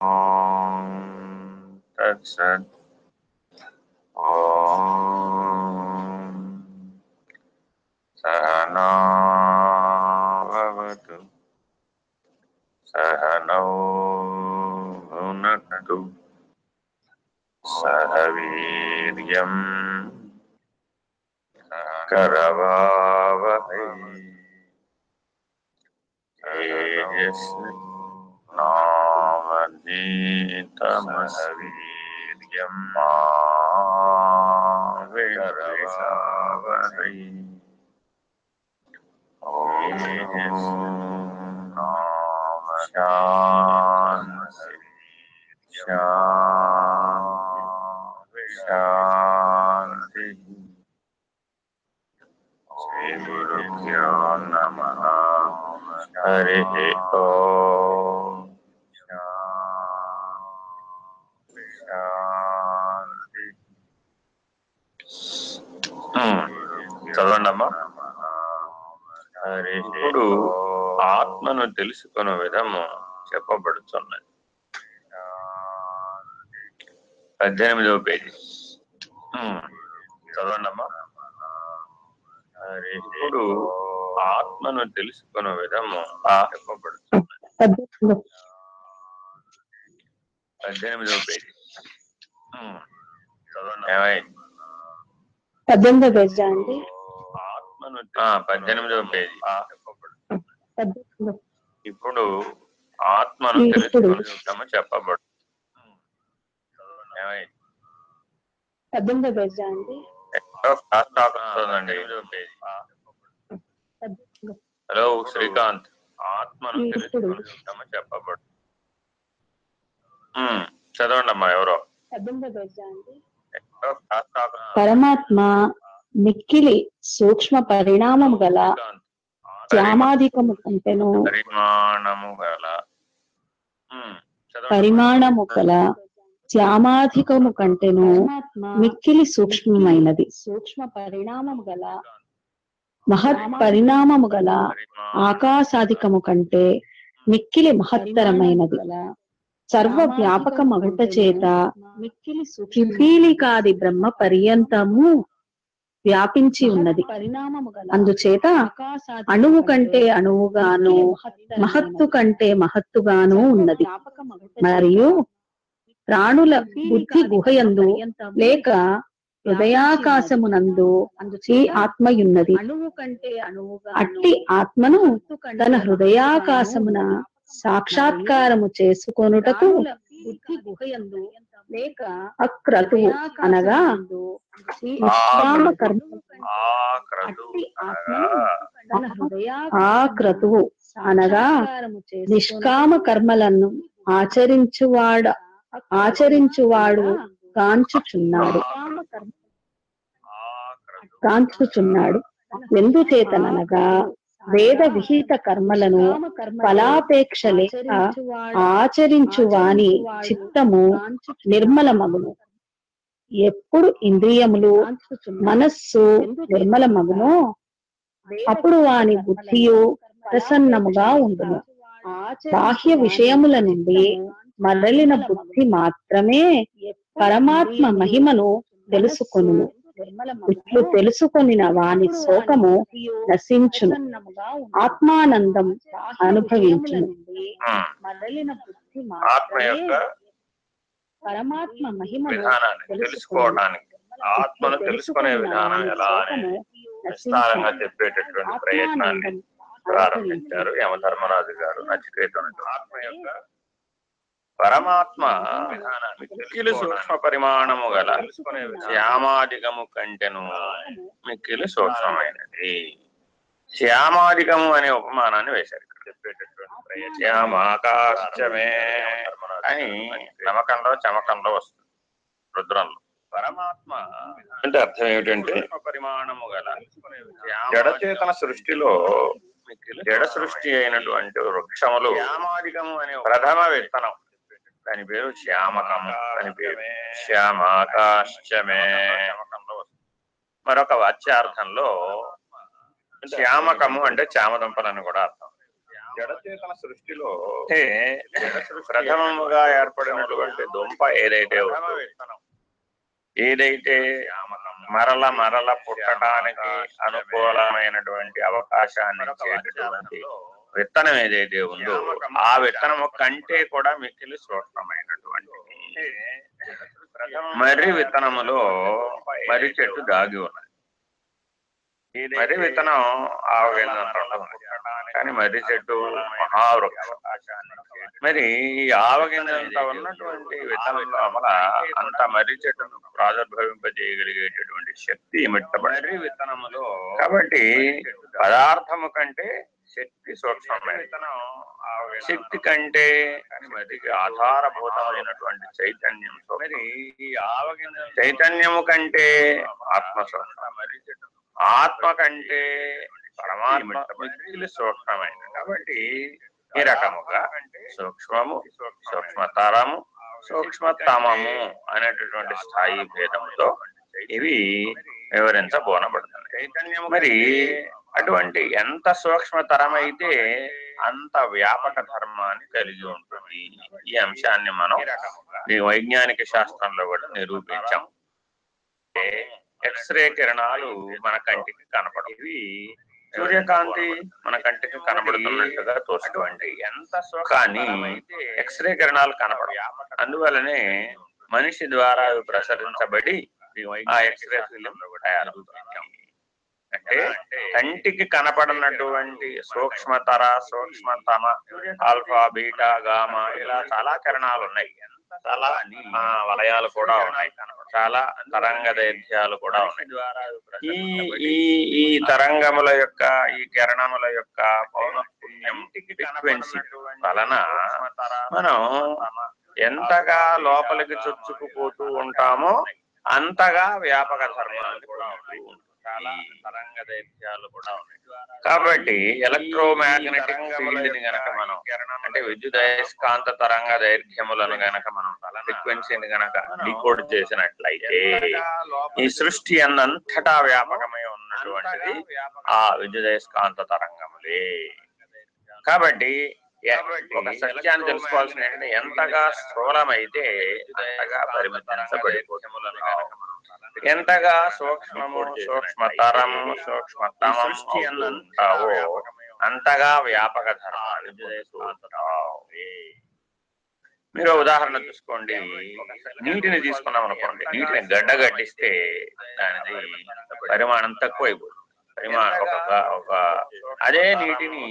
Om Tat Om Sahana Bhavatu Sahana Bhunakatu Sahaviryam Karavavahai வீத்தமஹவீரியம் மாவிழரவரை ஓ తెలుసుకున్న విధము చెప్పబడుతున్నది. పద్దెనిమిదవ పేజీ. ఉమ్, చదవండి అమ్మా హరి ఇప్పుడు ఆత్మను తెలుసుకున్న విధము చెప్పబడుతున్నది. పద్దెనిమిదవ పేజీ. ఉమ్, చదవండి ఏమైంది? పద్దెనిమిదో పేజీ అండి? ఆత్మను ఆ, పద్దెనిమిదవ పేజీ చెప్పబడుతుంది పద్దెనిమిదో ఇప్పుడు ఆత్మను ఇప్పుడు. చెప్పబడు? పద్దెనిమిదో పేజీ అండి హలో శ్రీకాంత్ ఆత్మను. తెలుసుకుని చెప్పబడు చదవండి అమ్మా ఎవరో. పరమాత్మ మిక్కిలి సూక్ష్మ పరిణామము గల శ్యామాధికము కంటెను పరిమాణము గల. పరిమాణము గల శ్యామాధికము కంటెను మిక్కిలి సూక్ష్మమైనది. సూక్ష్మ పరిణామము గల మహత్ పరిణామము గల ఆకాశాధికము కంటే మిక్కిలి మహత్తరమైనది. సర్వ వ్యాపకమగుట చేత మిక్కిలి పిపీలికాది బ్రహ్మ పర్యంతము వ్యాపించి ఉన్నది. అందుచేత అణువు కంటే అణువుగాను మహత్తు కంటే మహత్తుగాను ఉన్నది. మరియు ప్రాణుల బుద్ధి గుహయందు లేక హృదయాకాశమునందు ఈ ఆత్మయున్నది. అట్టి ఆత్మను తన హృదయాకాశమున సాక్షాత్కారము చేసుకొనుటకు అక్రతు అనగా నిష్కామ కర్మ ఆ క్రతువు అనగా నిష్కామ కర్మలను ఆచరించువాడ ఆచరించువాడు కాంచుచున్నాడు. కాంచుచున్నాడు. ఎందుచేతనగా వేద విహిత కర్మలను ఫలాపేక్ష లేక ఆచరించు వాని చిత్తము నిర్మలమగును. ఎప్పుడు ఇంద్రియములు మనస్సు నిర్మలమగునో? అప్పుడు వాని బుద్ధియు ప్రసన్నముగా ఉండును. బాహ్య విషయముల నుండి మరలిన బుద్ధి మాత్రమే పరమాత్మ మహిమను తెలుసుకొను ఇట్లు తెలుసుకొనిన వాని శోకము నశించును. ఆత్మానందం అనుభవించును. ఉమ్, ఆత్మ యొక్క పరమాత్మ మహిమను విధానాన్ని తెలుసుకోవడానికి ఆత్మను తెలుసుకునే విధానం ఎలా అని విస్తారంగా చెప్పేటటువంటి ప్రయత్నాన్ని ప్రారంభించారు యమధర్మరాజు గారు నచికేతనుడు ఆత్మ యొక్క పరమాత్మ మిక్కిలి సూక్ష్మ పరిమాణము గల శ్యామాధికము కంటెను మిక్కిలి సూక్ష్మమైనది. శ్యామాధికము అనే ఉపమానాన్ని వేశారు. శ్యామాకాశమే అని నమకంలో చమకంలో వస్తుంది రుద్రంలో. పరమాత్మ అంటే అర్థం ఏమిటంటే పరిమాణము గల జడచేతన సృష్టిలో జడ సృష్టి అయినటువంటి వృక్షములు ప్రథమ విత్తనం. దాని పేరు శ్యామకము దాని పేరు శ్యామాకాశ్చమే మరొక వాచ్యార్థంలో శ్యామకము అంటే చామదుంపలని కూడా అర్థం. జడచేతన సృష్టిలో ప్రథమముగా ఏర్పడినటువంటి దుంప ఏదైతే ఏదైతే మరల మరల పుట్టడానికి అనుకూలమైనటువంటి అవకాశాన్ని ఇచ్చేటటువంటి విత్తనం ఏదైతే ఉందో ఆ విత్తనము కంటే కూడా మిక్కిలి సూక్ష్మమైనటువంటి మర్రి విత్తనములో మర్రి చెట్టు దాగి ఉన్నది. మర్రి విత్తనం ఆవగింజంత కానీ మర్రి చెట్టు మహావృక్షం. మరి ఈ ఆవగింజంత ఉన్నటువంటి విత్తనం లోపల అంత మర్రి చెట్టును ప్రాదుర్భవింపజేయగలిగేటటువంటి శక్తి ఇమిట్టబడి విత్తనములో కాబట్టి పదార్థము కంటే శక్తి సూక్ష్మమైన శక్తి కంటే ఆధారభూతమైనటువంటి చైతన్యం చైతన్యము కంటే ఆత్మ సూక్ష్మం ఆత్మ కంటే పరమాత్మ సూక్ష్మమైన కాబట్టి ఈ రకముగా సూక్ష్మము సూక్ష్మతరము సూక్ష్మతమము అనేటటువంటి స్థాయి భేదముతో ఇవి వివరించబోనబడుతున్నాయి. మరి అటువంటి ఎంత సూక్ష్మతరమైతే అంత వ్యాపక ధర్మాన్ని కలిగి ఉంటుంది. ఈ అంశాన్ని మనం ఈ వైజ్ఞానిక శాస్త్రంలో కూడా నిరూపించాం. ఎక్స్రే కిరణాలు మన కంటికి కనపడవు. సూర్యకాంతి మన కంటికి కనబడుతున్నట్టుగా తోసినటువంటి ఎంత కానీ ఎక్స్రే కిరణాలు కనపడవు. అందువలనే మనిషి ద్వారా ప్రసరించబడి ఆ ఎక్స్రే ఫిలిం తయారవుతాం అంటే కంటికి కనపడినటువంటి సూక్ష్మతర సూక్ష్మతమ ఆల్ఫా బీటా గామా ఇలా చాలా కిరణాలు ఉన్నాయి. చాలా వలయాలు కూడా ఉన్నాయి. చాలా తరంగ దైర్ఘ్యాలు కూడా ఉన్నాయి. ఈ ఈ ఈ తరంగముల యొక్క ఈ కిరణముల యొక్క పౌనఃపుణ్యం ఫ్రీక్వెన్సీ వలన మనం ఎంతగా లోపలికి చొచ్చుకుపోతూ ఉంటామో అంతగా వ్యాపక ధర్మాలు కూడా ఉంటాయి. చాలా తరంగ దైర్ఘ్యాలు కూడా ఉన్నాయి. కాబట్టి ఎలక్ట్రోమాగ్నెటిక్ ఫీల్డ్ని గనక మనం అంటే విద్యుదయస్కాంత తరంగ దైర్ఘ్యములను గనక మనం ఫ్రీక్వెన్సీని గనక డికోడ్ చేసినట్లయితే ఈ సృష్టి అన్నంతటా వ్యాపకమై ఉన్నటువంటిది ఆ విద్యుదయస్కాంత తరంగములే. కాబట్టి ఒక సత్యాన్ని తెలుసుకోవాల్సిన ఎంతగా స్థూలమైతే అంతగా పరిమితించబడిపోతుంది. ఎంతగా సూక్ష్మము సూక్ష్మతరము సూక్ష్మతమము ఉంటావో అంతగా వ్యాపక పొందుతావు. మీరు ఉదాహరణ చూసుకోండి. నీటిని తీసుకున్నాం అనుకోండి నీటిని గడ్డ గట్టిస్తే దానిది పరిమాణం తక్కువైపోతుంది. ఒక ఒక అదే నీటిని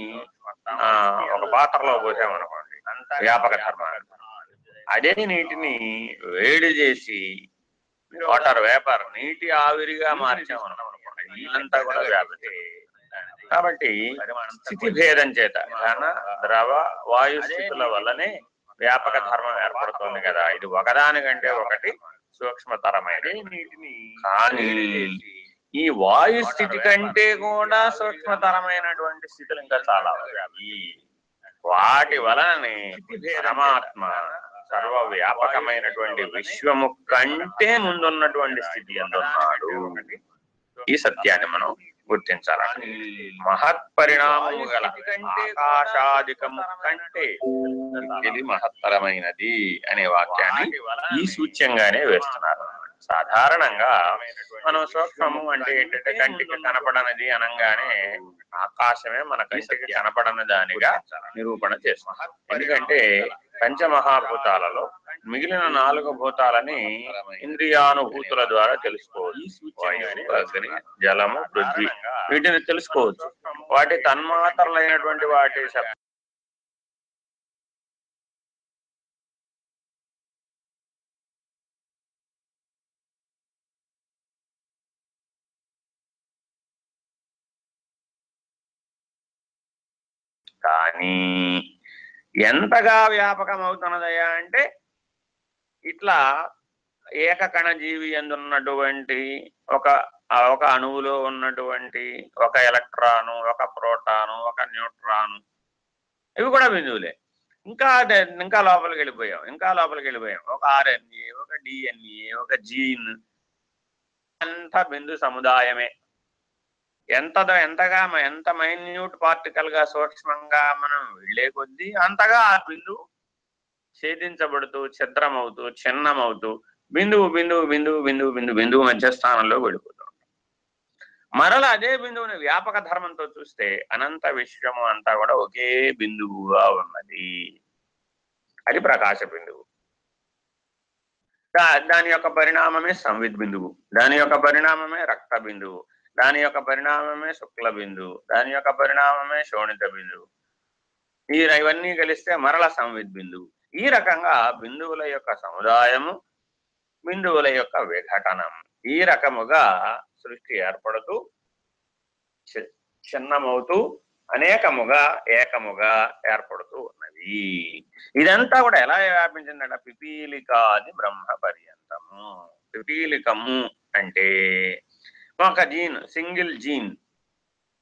ఆ, ఒక పాత్రలో పోసామనుకోండి వ్యాపక ధర్మాలు అదే నీటిని వేడి చేసి వాటర్ వేపర్ నీటి ఆవిరిగా మార్చామనుకోండి నీళ్ళంతా కూడా వ్యాపితే కాబట్టి స్థితి భేదం చేత ఘన ద్రవ వాయు స్థితుల వల్లనే వ్యాపక ధర్మం ఏర్పడుతుంది కదా. ఇది ఒకదానికంటే ఒకటి సూక్ష్మతరమైన నీటిని కానీ ఈ వాయు స్థితి కంటే కూడా సూక్ష్మతరమైనటువంటి స్థితులు ఇంకా చాలా ఉన్నాయి. వాటి వలననే పరమాత్మ సర్వ వ్యాపకమైనటువంటి విశ్వము కంటే ముందున్నటువంటి స్థితి అందున్నాడు ఈ సత్యాన్ని మనం గుర్తించాలి మహత్ పరిణామము గల ఆకాశాధికము కంటే ఇది మహత్తరమైనది అనే వాక్యాన్ని ఈ సూచ్యంగానే వేస్తున్నారు. సాధారణంగా మనం సూక్ష్మము అంటే ఏంటంటే కంటికి కనపడనది అనగానే ఆకాశమే మన కంటికి కనపడని దానిగా నిరూపణ చేస్తాం ఎందుకంటే పంచమహాభూతాలలో మిగిలిన నాలుగు భూతాలని ఇంద్రియానుభూతుల ద్వారా తెలుసుకోవచ్చు. వాయువు అగ్ని జలము పృథ్వీ వీటిని తెలుసుకోవచ్చు. వాటి తన్మాత్రలైనటువంటి వాటి కానీ ఎంతగా వ్యాపకం అవుతున్నదయ్యా అంటే ఇట్లా ఏకకణ జీవి ఎందున్నటువంటి ఒక ఒక అణువులో ఉన్నటువంటి ఒక ఎలక్ట్రాను ఒక ప్రోటాను ఒక న్యూట్రాను ఇవి కూడా బిందువులే. ఇంకా ఇంకా లోపలికి వెళ్ళిపోయాం ఇంకా లోపలికి వెళ్ళిపోయాం. ఒక ఆర్ఎన్ఏ ఒక డిఎన్ఏ ఒక జీన్ అంతా బిందు సముదాయమే. ఎంత ఎంతగా మ- ఎంత మైన్యూట్ పార్టికల్గా సూక్ష్మంగా మనం వెళ్ళే కొద్దీ అంతగా ఆ బిందువు ఛేదించబడుతూ ఛిద్రమవుతూ చిన్నమవుతూ బిందువు బిందువు బిందువు బిందువు బిందువు బిందువు మధ్య స్థానంలో వెళ్ళిపోతూ ఉంటాం మరల అదే బిందువుని వ్యాపక ధర్మంతో చూస్తే అనంత విశ్వము అంతా కూడా ఒకే బిందువుగా ఉన్నది. అది ప్రకాశ బిందువు. దాని యొక్క పరిణామమే సంవిద్ బిందువు. దాని యొక్క పరిణామమే రక్త బిందువు. దాని యొక్క పరిణామమే శుక్ల బిందువు దాని యొక్క పరిణామమే శోణిత బిందువు ఈ ఇవన్నీ కలిస్తే మరల సంవిద్ బిందువు ఈ రకంగా బిందువుల యొక్క సముదాయము బిందువుల యొక్క విఘటనం ఈ రకముగా సృష్టి ఏర్పడుతూ చిన్నమవుతూ అనేకముగా ఏకముగా ఏర్పడుతూ ఉన్నది. ఇదంతా కూడా ఎలా వ్యాపించిందంట పిపీలికాది బ్రహ్మ పర్యంతము. పిపీలికము అంటే ఒక జీన్ సింగిల్ జీన్.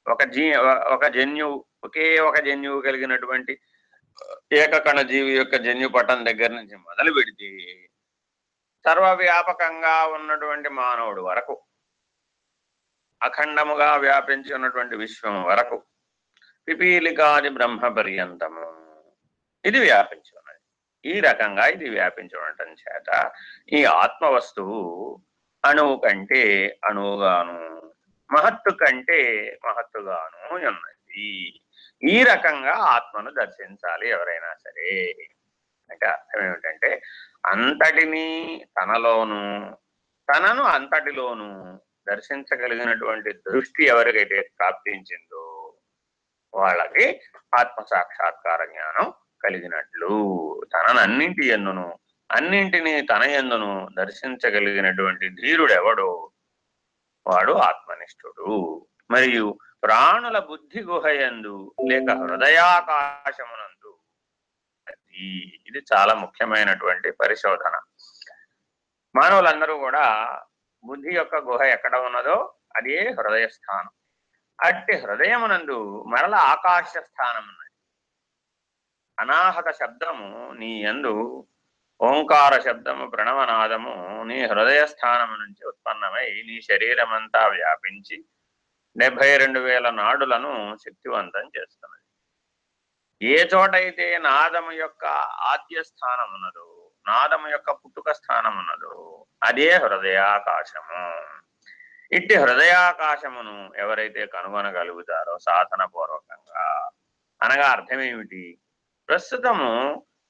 ఒక జీ ఒక జన్యువు ఒకే ఒక జన్యువు కలిగినటువంటి ఏకకణ జీవి యొక్క జన్యు పటం దగ్గర నుంచి మొదలు పెడితే సర్వవ్యాపకంగా ఉన్నటువంటి మానవుడు వరకు అఖండముగా వ్యాపించి ఉన్నటువంటి విశ్వం వరకు పిపీలికాది బ్రహ్మ పర్యంతము. ఇది వ్యాపించి ఉన్నది. ఈ రకంగా ఇది వ్యాపించి ఉండటం చేత ఈ ఆత్మ వస్తువు అణువు కంటే అణువుగాను మహత్తు కంటే మహత్తుగాను ఉన్నది. ఈ రకంగా ఆత్మను దర్శించాలి ఎవరైనా సరే. అంటే అర్థం ఏమిటంటే అంతటిని తనలోను తనను అంతటిలోను దర్శించగలిగినటువంటి దృష్టి ఎవరికైతే ప్రాప్తించిందో వాళ్ళకి ఆత్మ సాక్షాత్కార జ్ఞానం కలిగినట్లు. తనను అన్నింటి ఎన్నును అన్నింటినీ తన ఎందును దర్శించగలిగినటువంటి ధీరుడెవడో వాడు ఆత్మనిష్ఠుడు. మరియు ప్రాణుల బుద్ధి గుహయందు లేక హృదయాకాశమునందు ఇది చాలా ముఖ్యమైనటువంటి పరిశోధన. మానవులందరూ కూడా బుద్ధి యొక్క గుహ ఎక్కడ ఉన్నదో అదే హృదయ స్థానం. అట్టి హృదయమునందు మరల ఆకాశ స్థానం ఉన్నది అనాహత శబ్దము నీ యందు ఓంకార శబ్దము ప్రణవనాదము నీ హృదయ స్థానము నుంచి ఉత్పన్నమై నీ శరీరమంతా వ్యాపించి డెబ్బై రెండు వేల నాడులను శక్తివంతం చేస్తున్నది. ఏ చోటైతే నాదము యొక్క ఆద్య స్థానమున్నదో నాదము యొక్క పుట్టుక స్థానం ఉన్నదో అదే హృదయాకాశము. ఇట్టి హృదయాకాశమును ఎవరైతే కనుగొనగలుగుతారో సాధన పూర్వకంగా అనగా అర్థం ఏమిటి ప్రస్తుతము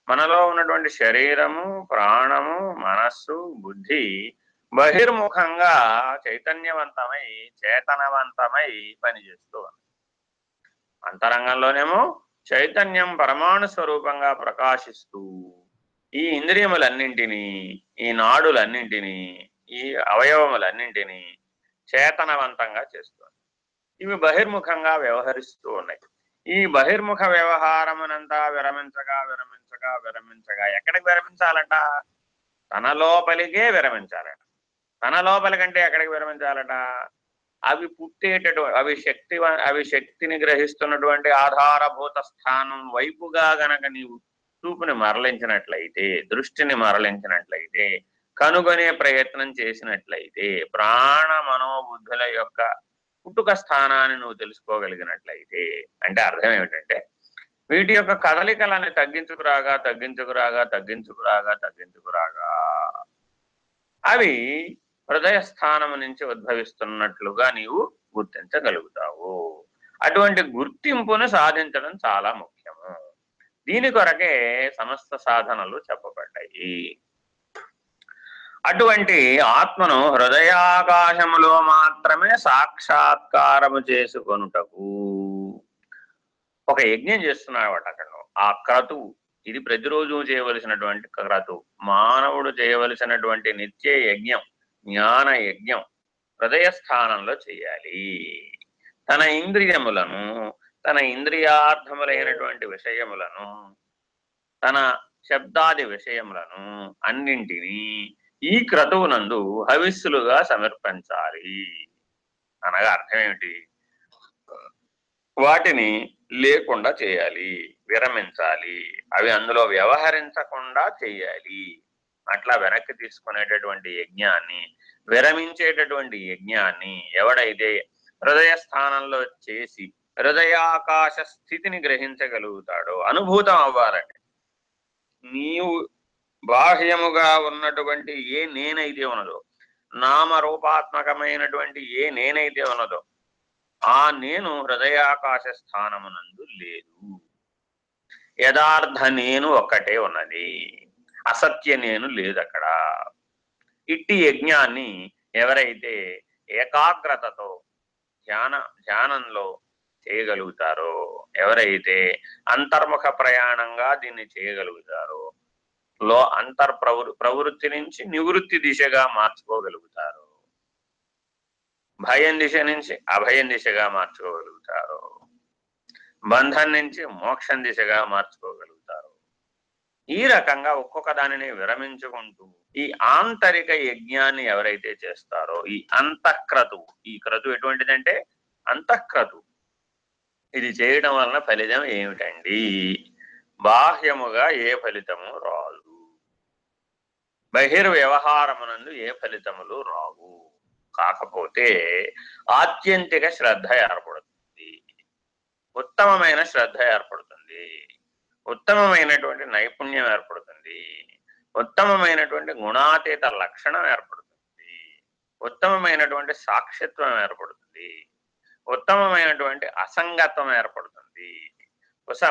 మనలో ఉన్నటువంటి శరీరము ప్రాణము మనస్సు బుద్ధి బహిర్ముఖంగా చైతన్యవంతమై చేతనవంతమై పనిచేస్తూ ఉంది. అంతరంగంలోనేమో చైతన్యం పరమాణు స్వరూపంగా ప్రకాశిస్తూ ఈ ఇంద్రియములన్నింటినీ ఈ నాడులన్నింటినీ ఈ అవయవములన్నింటినీ చేతనవంతంగా చేస్తుంది ఇవి బహిర్ముఖంగా వ్యవహరిస్తూ ఉన్నాయి. ఈ బహిర్ముఖ వ్యవహారమునంతా విరమించగా విరమించగా విరమించగా. ఎక్కడికి విరమించాలట? తన లోపలికే విరమించాలట. తన లోపలి కంటే ఎక్కడికి విరమించాలట? అవి పుట్టేటటువంటి అవి శక్తి అవి శక్తిని గ్రహిస్తున్నటువంటి ఆధారభూత స్థానం వైపుగా గనక నీవు చూపుని మరలించినట్లయితే దృష్టిని మరలించినట్లయితే కనుగొనే ప్రయత్నం చేసినట్లయితే ప్రాణ మనోబుద్ధుల యొక్క పుట్టుక స్థానాన్ని నువ్వు తెలుసుకోగలిగినట్లయితే అంటే అర్థం ఏమిటంటే వీటి యొక్క కదలికలని తగ్గించుకురాగా తగ్గించుకురాగా తగ్గించుకురాగా తగ్గించుకురాగా అవి హృదయ స్థానం నుంచి ఉద్భవిస్తున్నట్లుగా నీవు గుర్తించగలుగుతావు. అటువంటి గుర్తింపును సాధించడం చాలా ముఖ్యము. దీని కొరకే సమస్త సాధనలు చెప్పబడ్డాయి. అటువంటి ఆత్మను హృదయాకాశములో మాత్రమే సాక్షాత్కారము చేసుకొనుటకు ఒక యజ్ఞం చేస్తున్నాడు అక్కడ ఆ క్రతువు ఇది ప్రతిరోజు చేయవలసినటువంటి క్రతువు మానవుడు చేయవలసినటువంటి నిత్య యజ్ఞం జ్ఞాన యజ్ఞం హృదయ స్థానంలో చేయాలి. తన ఇంద్రియములను తన ఇంద్రియార్థములైనటువంటి విషయములను తన శబ్దాది విషయములను అన్నింటినీ ఈ క్రతువునందు హవిస్సులుగా సమర్పించాలి. అనగా అర్థం ఏమిటి వాటిని లేకుండా చేయాలి విరమించాలి. అవి అందులో వ్యవహరించకుండా చేయాలి. అట్లా వెనక్కి తీసుకునేటటువంటి యజ్ఞాన్ని విరమించేటటువంటి యజ్ఞాన్ని ఎవడైతే హృదయ స్థానంలో చేసి హృదయాకాశ స్థితిని గ్రహించగలుగుతాడో అనుభూతం అవ్వాలండి. నీవు బాహ్యముగా ఉన్నటువంటి ఏ నేనైతే ఉన్నదో నామరూపాత్మకమైనటువంటి ఏ నేనైతే ఉన్నదో ఆ నేను హృదయాకాశ స్థానమునందు లేదు. యథార్థ నేను ఒక్కటే ఉన్నది. అసత్య నేను లేదు అక్కడ ఇట్టి యజ్ఞాన్ని ఎవరైతే ఏకాగ్రతతో ధ్యాన ధ్యానంలో చేయగలుగుతారో ఎవరైతే అంతర్ముఖ ప్రయాణంగా దీన్ని చేయగలుగుతారో లో అంతర్ ప్రవృ ప్రవృత్తి నుంచి నివృత్తి దిశగా మార్చుకోగలుగుతారు భయం దిశ నుంచి అభయం దిశగా మార్చుకోగలుగుతారు. బంధం నుంచి మోక్షం దిశగా మార్చుకోగలుగుతారు. ఈ రకంగా ఒక్కొక్క దానిని విరమించుకుంటూ ఈ ఆంతరిక యజ్ఞాన్ని ఎవరైతే చేస్తారో ఈ అంతఃక్రతు ఈ క్రతు ఎటువంటిదంటే అంతఃక్రతు. ఇది చేయడం వలన ఫలితం ఏమిటండి? బాహ్యముగా ఏ ఫలితము రాదు. బహిర్వ్యవహారమునందు ఏ ఫలితములు రావు. కాకపోతే ఆత్యంతిక శ్రద్ధ ఏర్పడుతుంది. ఉత్తమమైన శ్రద్ధ ఏర్పడుతుంది. ఉత్తమమైనటువంటి నైపుణ్యం ఏర్పడుతుంది. ఉత్తమమైనటువంటి గుణాతీత లక్షణం ఏర్పడుతుంది. ఉత్తమమైనటువంటి సాక్షిత్వం ఏర్పడుతుంది. ఉత్తమమైనటువంటి అసంగత్వం ఏర్పడుతుంది.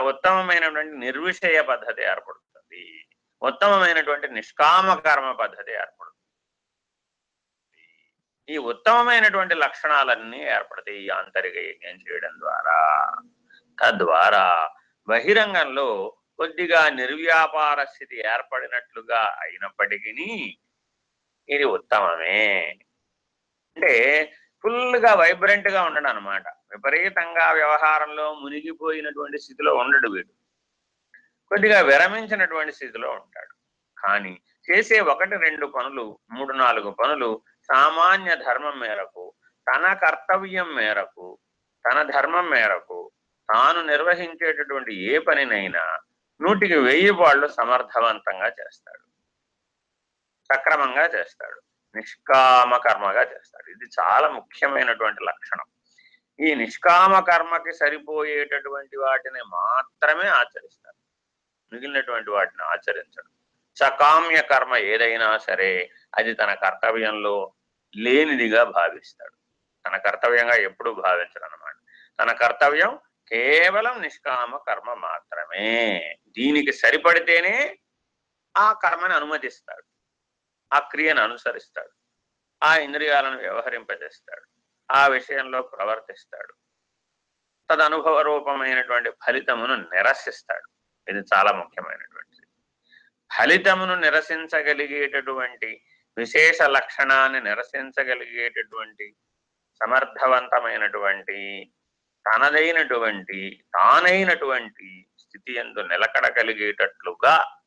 ఉత్తమమైనటువంటి నిర్విషయ పద్ధతి ఏర్పడుతుంది. ఉత్తమమైనటువంటి నిష్కామ కర్మ పద్ధతి ఏర్పడుతుంది. ఈ ఉత్తమమైనటువంటి లక్షణాలన్నీ ఏర్పడతాయి ఈ ఆంతరిక యజ్ఞం చేయడం ద్వారా. తద్వారా బహిరంగంలో కొద్దిగా నిర్వ్యాపార స్థితి ఏర్పడినట్లుగా అయినప్పటికీ ఇది ఉత్తమమే. అంటే ఫుల్గా వైబ్రెంట్గా అనమాట విపరీతంగా వ్యవహారంలో మునిగిపోయినటువంటి స్థితిలో ఉండడు వీడు. కొద్దిగా విరమించినటువంటి స్థితిలో ఉంటాడు. కానీ చేసే ఒకటి రెండు పనులు మూడు నాలుగు పనులు సామాన్య ధర్మం మేరకు తన కర్తవ్యం మేరకు తన ధర్మం మేరకు తాను నిర్వహించేటటువంటి ఏ పనినైనా నూటికి వెయ్యి వాళ్ళు సమర్థవంతంగా చేస్తాడు. సక్రమంగా చేస్తాడు. నిష్కామ కర్మగా చేస్తాడు. ఇది చాలా ముఖ్యమైనటువంటి లక్షణం. ఈ నిష్కామ కర్మకి సరిపోయేటటువంటి వాటిని మాత్రమే ఆచరిస్తాడు. మిగిలినటువంటి వాటిని ఆచరించడు. సకామ్య కర్మ ఏదైనా సరే అది తన కర్తవ్యంలో లేనిదిగా భావిస్తాడు. తన కర్తవ్యంగా ఎప్పుడు భావించడు అనమాట తన కర్తవ్యం కేవలం నిష్కామ కర్మ మాత్రమే. దీనికి సరిపడితేనే ఆ కర్మని అనుమతిస్తాడు. ఆ క్రియను అనుసరిస్తాడు. ఆ ఇంద్రియాలను వ్యవహరింపజేస్తాడు. ఆ విషయంలో ప్రవర్తిస్తాడు. తదనుభవ రూపమైనటువంటి ఫలితమును నిరసిస్తాడు. ఇది చాలా ముఖ్యమైనటువంటిది. ఫలితమును నిరసించగలిగేటటువంటి విశేష లక్షణాన్ని నిరసించగలిగేటటువంటి సమర్థవంతమైనటువంటి తనదైనటువంటి తానైనటువంటి స్థితి ఎందు నిలకడ కలిగేటట్లుగా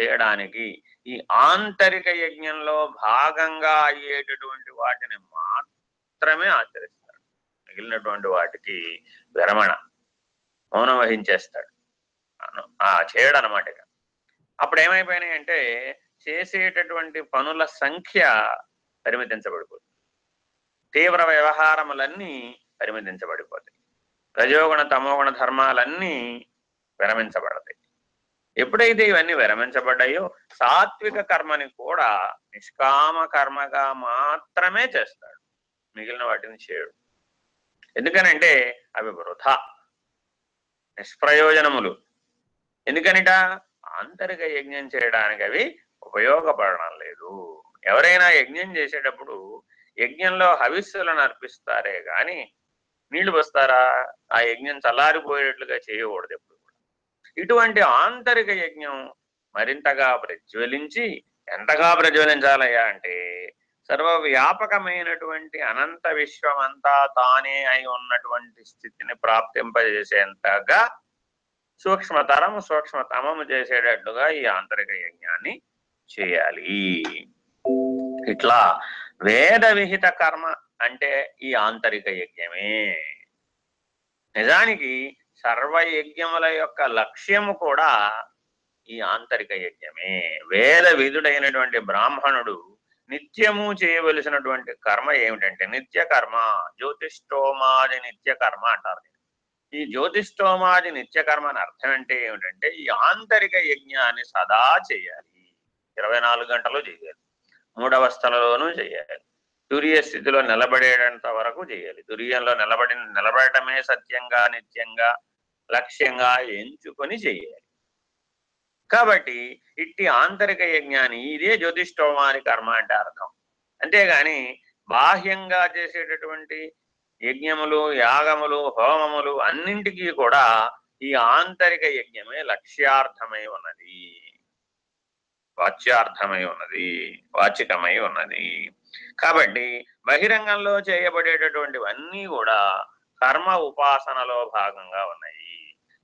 చేయడానికి ఈ ఆంతరిక యజ్ఞంలో భాగంగా అయ్యేటటువంటి వాటిని మాత్రమే ఆచరిస్తాడు. మిగిలినటువంటి వాటికి విరమణ మౌనం వహించేస్తాడు. ఆ చేయడు ఇక. అప్పుడు ఏమైపోయినాయి అంటే చేసేటటువంటి పనుల సంఖ్య పరిమితించబడిపోతుంది. తీవ్ర వ్యవహారములన్నీ పరిమితించబడిపోతాయి. రజోగుణ తమోగుణ ధర్మాలన్నీ విరమించబడతాయి. ఎప్పుడైతే ఇవన్నీ విరమించబడ్డాయో సాత్విక కర్మని కూడా నిష్కామ కర్మగా మాత్రమే చేస్తాడు. మిగిలిన వాటిని చేయడు. ఎందుకనంటే అవి వృధా నిష్ప్రయోజనములు. ఎందుకనిట? ఆంతరిక యజ్ఞం చేయడానికి అవి ఉపయోగపడడం లేదు. ఎవరైనా యజ్ఞం చేసేటప్పుడు యజ్ఞంలో హవిస్సులను అర్పిస్తారే గాని నీళ్ళు పోస్తారా? ఆ యజ్ఞం చల్లారిపోయేటట్లుగా చేయకూడదు ఎప్పుడు కూడా. ఇటువంటి ఆంతరిక యజ్ఞం మరింతగా ప్రజ్వలించి ఎంతగా ప్రజ్వలించాలయ్యా అంటే సర్వవ్యాపకమైనటువంటి అనంత విశ్వమంతా తానే అయి ఉన్నటువంటి స్థితిని ప్రాప్తింపజేసేంతగా సూక్ష్మతరము సూక్ష్మతమము చేసేటట్లుగా ఈ ఆంతరిక యజ్ఞాన్ని చేయాలి. ఇట్లా వేద విహిత కర్మ అంటే ఈ ఆంతరిక యజ్ఞమే. నిజానికి సర్వయజ్ఞముల యొక్క లక్ష్యము కూడా ఈ ఆంతరిక యజ్ఞమే. వేద విధుడైనటువంటి బ్రాహ్మణుడు నిత్యము చేయవలసినటువంటి కర్మ ఏమిటంటే నిత్య కర్మ జ్యోతిష్టోమాది నిత్య కర్మ అంటారు ఈ జ్యోతిష్టోమాది నిత్య కర్మ అని అర్థం అంటే ఏమిటంటే ఈ ఆంతరిక యజ్ఞాన్ని సదా చేయాలి. ఇరవై నాలుగు గంటలు చేయాలి. మూడవస్థలలోనూ చేయాలి. తురియ స్థితిలో నిలబడేటంత వరకు చేయాలి. తురియంలో నిలబడి నిలబడటమే సత్యంగా నిత్యంగా లక్ష్యంగా ఎంచుకొని చేయాలి. కాబట్టి ఇట్టి ఆంతరిక యజ్ఞాన్ని ఇదే జ్యోతిష్ఠోమాని కర్మ అంటే అర్థం. అంతేగాని బాహ్యంగా చేసేటటువంటి యజ్ఞములు యాగములు హోమములు అన్నింటికీ కూడా ఈ ఆంతరిక యజ్ఞమే లక్ష్యార్థమై ఉన్నది. వాచ్యార్థమై ఉన్నది వాచికమై ఉన్నది. కాబట్టి బహిరంగంలో చేయబడేటటువంటివన్నీ కూడా కర్మ ఉపాసనలో భాగంగా ఉన్నాయి.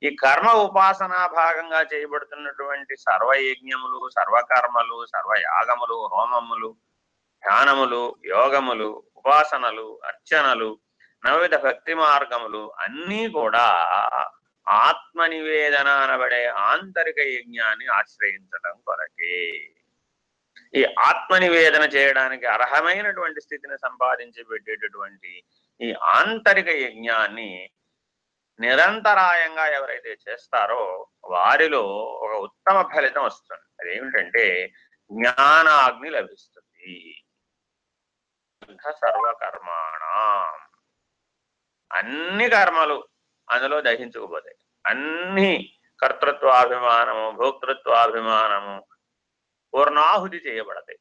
ఈ కర్మ ఉపాసన భాగంగా చేయబడుతున్నటువంటి సర్వయజ్ఞములు సర్వకర్మలు సర్వయాగములు హోమములు ధ్యానములు యోగములు ఉపాసనలు అర్చనలు నవవిధ భక్తి మార్గములు అన్నీ కూడా ఆత్మ నివేదన అనబడే ఆంతరిక యజ్ఞాన్ని ఆశ్రయించడం కొరకే. ఈ ఆత్మ నివేదన చేయడానికి అర్హమైనటువంటి స్థితిని సంపాదించి పెట్టేటటువంటి ఈ ఆంతరిక యజ్ఞాన్ని నిరంతరాయంగా ఎవరైతే చేస్తారో వారిలో ఒక ఉత్తమ ఫలితం వస్తుంది. అదేమిటంటే జ్ఞానాగ్ని లభిస్తుంది. సర్వకర్మాణ. అన్ని కర్మలు అందులో దహించుకుపోతాయి. అన్ని కర్తృత్వాభిమానము భోక్తృత్వాభిమానము పూర్ణాహుతి చేయబడతాయి.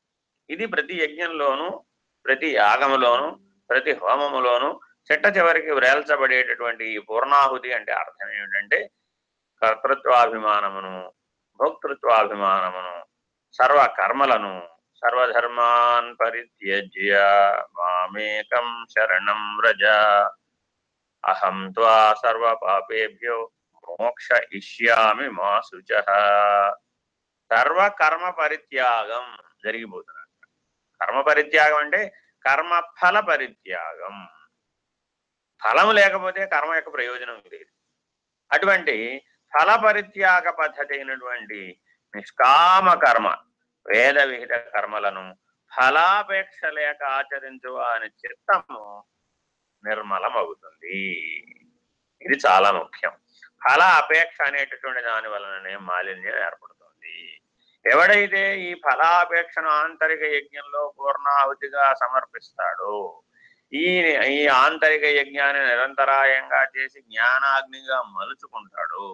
ఇది ప్రతి యజ్ఞంలోనూ ప్రతి యాగములోను ప్రతి హోమములోను చెట్ట చివరికి వ్రేల్చబడేటటువంటి ఈ పూర్ణాహుతి అంటే అర్థం ఏమిటంటే కర్తృత్వాభిమానమును భోక్తృత్వాభిమానమును సర్వ కర్మలను సర్వధర్మాన్ పరిత్యజ్య మామేకం శరణం వ్రజ. అహం త్వా సర్వ పాపేభ్యో మోక్ష ఇష్యామి మా శుచ సర్వ కర్మ పరిత్యాగం జరిగిపోతున్నాడు కర్మ పరిత్యాగం అంటే కర్మ ఫల పరిత్యాగం ఫలం లేకపోతే కర్మ యొక్క ప్రయోజనం లేదు. అటువంటి ఫల పరిత్యాగ పద్ధతి అయినటువంటి నిష్కామ కర్మ వేద విహిత కర్మలను ఫలాపేక్ష లేక ఆచరించు అని చిత్తము నిర్మలం అవుతుంది ఇది చాలా ముఖ్యం. ఫల అపేక్ష అనేటటువంటి దాని వలననే మాలిన్యం ఏర్పడుతుంది. ఎవడైతే ఈ ఫలాపేక్షను ఆంతరిక యజ్ఞంలో పూర్ణాహుతిగా సమర్పిస్తాడో ఈ ఈ ఆంతరిక యజ్ఞాన్ని నిరంతరాయంగా చేసి జ్ఞానాగ్నిగా మలుచుకుంటాడు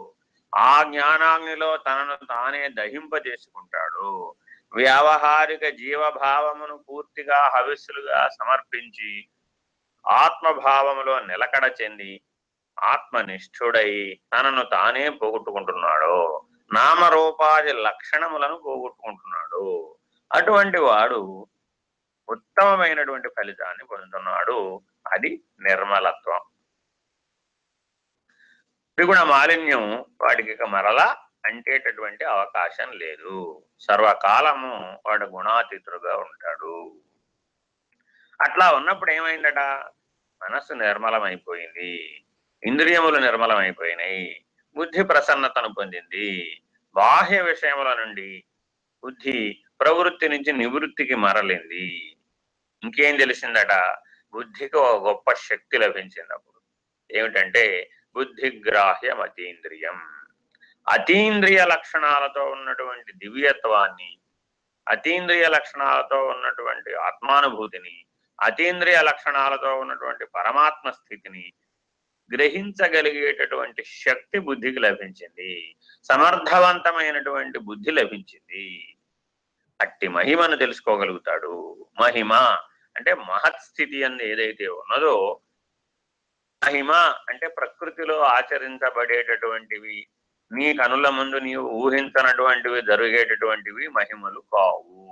ఆ జ్ఞానాగ్నిలో తనను తానే దహింపజేసుకుంటాడు వ్యావహారిక జీవభావమును పూర్తిగా హవిస్సులుగా సమర్పించి ఆత్మభావములో నిలకడ చెంది ఆత్మనిష్ఠుడై తనను తానే పోగొట్టుకుంటున్నాడు నామరూపాది లక్షణములను పోగొట్టుకుంటున్నాడు. అటువంటి వాడు ఉత్తమమైనటువంటి ఫలితాన్ని పొందుతున్నాడు. అది నిర్మలత్వం. త్రిగుణ మాలిన్యం వాడికి మరలా అంటేటటువంటి అవకాశం లేదు. సర్వకాలము వాడు గుణాతీతుడుగా ఉంటాడు. అట్లా ఉన్నప్పుడు ఏమైందట? మనస్సు నిర్మలమైపోయింది. ఇంద్రియములు నిర్మలమైపోయినాయి. బుద్ధి ప్రసన్నతను పొందింది. బాహ్య విషయముల నుండి బుద్ధి ప్రవృత్తి నుంచి నివృత్తికి మరలింది. ఇంకేం తెలిసిందట? బుద్ధికి ఒక గొప్ప శక్తి లభించింది అప్పుడు. ఏమిటంటే బుద్ధిగ్రాహ్యం అతీంద్రియం అతీంద్రియ లక్షణాలతో ఉన్నటువంటి దివ్యత్వాన్ని అతీంద్రియ లక్షణాలతో ఉన్నటువంటి ఆత్మానుభూతిని అతీంద్రియ లక్షణాలతో ఉన్నటువంటి పరమాత్మ స్థితిని గ్రహించగలిగేటటువంటి శక్తి బుద్ధికి లభించింది. సమర్థవంతమైనటువంటి బుద్ధి లభించింది. అట్టి మహిమను తెలుసుకోగలుగుతాడు. మహిమ అంటే మహత్ స్థితి అని ఏదైతే ఉన్నదో మహిమ అంటే ప్రకృతిలో ఆచరించబడేటటువంటివి నీ కనుల ముందు నీవు ఊహించనటువంటివి జరిగేటటువంటివి మహిమలు కావు.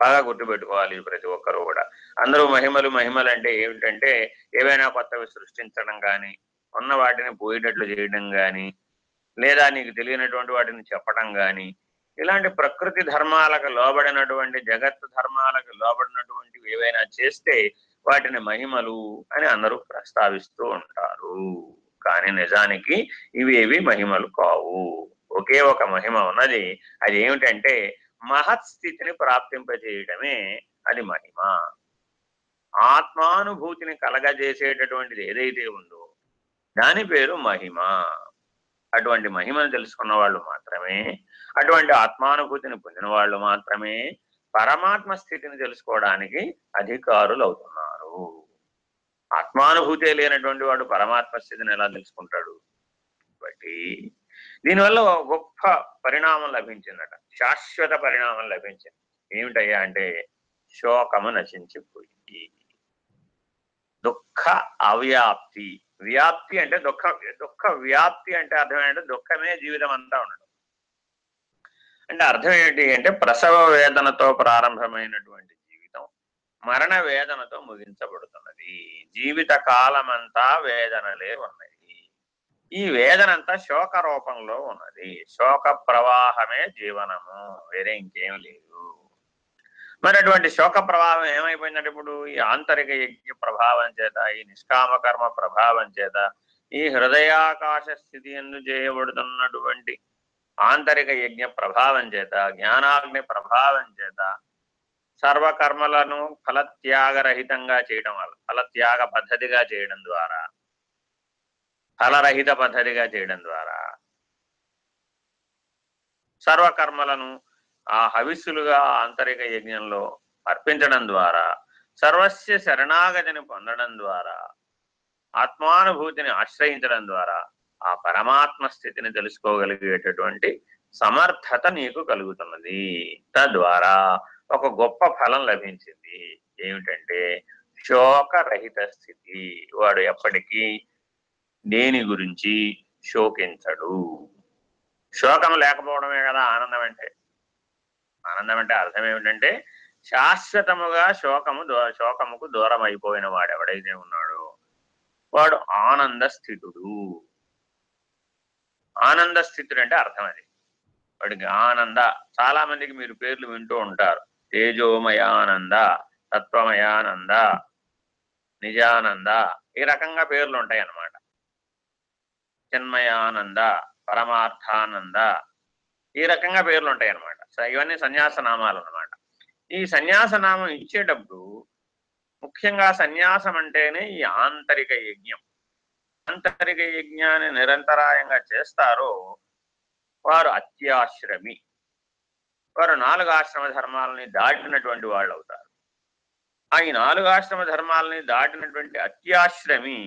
బాగా గుర్తుపెట్టుకోవాలి ప్రతి ఒక్కరు కూడా. అందరూ మహిమలు మహిమలు అంటే ఏమిటంటే ఏవైనా కొత్తవి సృష్టించడం కానీ ఉన్న వాటిని పోయేటట్లు చేయడం కానీ లేదా నీకు తెలియనటువంటి వాటిని చెప్పడం కానీ ఇలాంటి ప్రకృతి ధర్మాలకు లోబడినటువంటి జగత్ ధర్మాలకు లోబడినటువంటివి ఏవైనా చేస్తే వాటిని మహిమలు అని అందరూ ప్రస్తావిస్తూ ఉంటారు. కానీ నిజానికి ఇవి ఏవి మహిమలు కావు. ఒకే ఒక మహిమ ఉన్నది. అది ఏమిటంటే మహత్ స్థితిని ప్రాప్తింపజేయడమే అది మహిమ. ఆత్మానుభూతిని కలగజేసేటటువంటిది ఏదైతే ఉందో దాని పేరు మహిమ. అటువంటి మహిమను తెలుసుకున్న వాళ్ళు మాత్రమే అటువంటి ఆత్మానుభూతిని పొందిన వాళ్ళు మాత్రమే పరమాత్మ స్థితిని తెలుసుకోవడానికి అధికారులు అవుతున్నారు ఆత్మానుభూతే లేనటువంటి వాడు పరమాత్మ స్థితిని ఎలా తెలుసుకుంటాడు? కాబట్టి దీనివల్ల గొప్ప పరిణామం లభించిందట. శాశ్వత పరిణామం లభించింది. ఏమిటయ్యా అంటే శోకము నశించిపోయింది. దుఃఖ అవ్యాప్తి. వ్యాప్తి అంటే దుఃఖ దుఃఖ వ్యాప్తి అంటే అర్థం ఏంటంటే దుఃఖమే జీవితం అంతా ఉండడం. అంటే అర్థం ఏంటి అంటే ప్రసవ వేదనతో ప్రారంభమైనటువంటి జీవితం మరణ వేదనతో ముగించబడుతున్నది. జీవిత కాలమంతా వేదనలే ఉన్నాయి. ఈ వేదనంతా శోక రూపంలో ఉన్నది. శోక ప్రవాహమే జీవనము వేరే ఇంకేం లేదు. మరి అటువంటి శోక ప్రవాహం ఏమైపోయిందంటే ఇప్పుడు ఈ ఆంతరిక యజ్ఞ ప్రభావం చేత ఈ నిష్కామ కర్మ ప్రభావం చేత ఈ హృదయాకాశ స్థితి ఎందు చేయబడుతున్నటువంటి ఆంతరిక యజ్ఞ ప్రభావం చేత జ్ఞానాగ్ని ప్రభావం చేత సర్వకర్మలను ఫలత్యాగరహితంగా చేయడం వల్ల ఫలత్యాగ పద్ధతిగా చేయడం ద్వారా ఫలరహిత పద్ధతిగా చేయడం ద్వారా. సర్వకర్మలను ఆ హవిస్సులుగా ఆంతరిక యజ్ఞంలో అర్పించడం ద్వారా సర్వస్య శరణాగతిని పొందడం ద్వారా ఆత్మానుభూతిని ఆశ్రయించడం ద్వారా ఆ పరమాత్మ స్థితిని తెలుసుకోగలిగేటటువంటి సమర్థత నీకు కలుగుతున్నది. తద్వారా ఒక గొప్ప ఫలం లభించింది. ఏమిటంటే శోకరహిత స్థితి. వాడు ఎప్పటికీ దేని గురించి శోకించడు. శోకం లేకపోవడమే కదా ఆనందం అంటే. ఆనందం అంటే అర్థం ఏమిటంటే శాశ్వతముగా శోకము దో శోకముకు దూరం అయిపోయిన వాడు ఎవడైతే ఉన్నాడో వాడు ఆనంద స్థితుడు ఆనంద స్థితుడు అంటే అర్థం అది. వాడికి ఆనంద చాలా మందికి మీరు పేర్లు వింటూ ఉంటారు. తేజోమయానంద తత్వమయానంద నిజానంద ఈ రకంగా పేర్లు ఉంటాయి అన్నమాట చిన్మయానంద పరమార్థానంద ఈ రకంగా పేర్లు ఉంటాయి అన్నమాట ఇవన్నీ సన్యాస నామాలు అన్నమాట ఈ సన్యాస నామం ఇచ్చేటప్పుడు ముఖ్యంగా సన్యాసం అంటేనే ఈ ఆంతరిక యజ్ఞం. ఆంతరిక యజ్ఞాన్ని నిరంతరాయంగా చేస్తారో వారు అత్యాశ్రమి. వారు నాలుగు ఆశ్రమ ధర్మాలని దాటినటువంటి వాళ్ళు అవుతారు ఆ ఈ నాలుగు ఆశ్రమ ధర్మాలని దాటినటువంటి అత్యాశ్రమి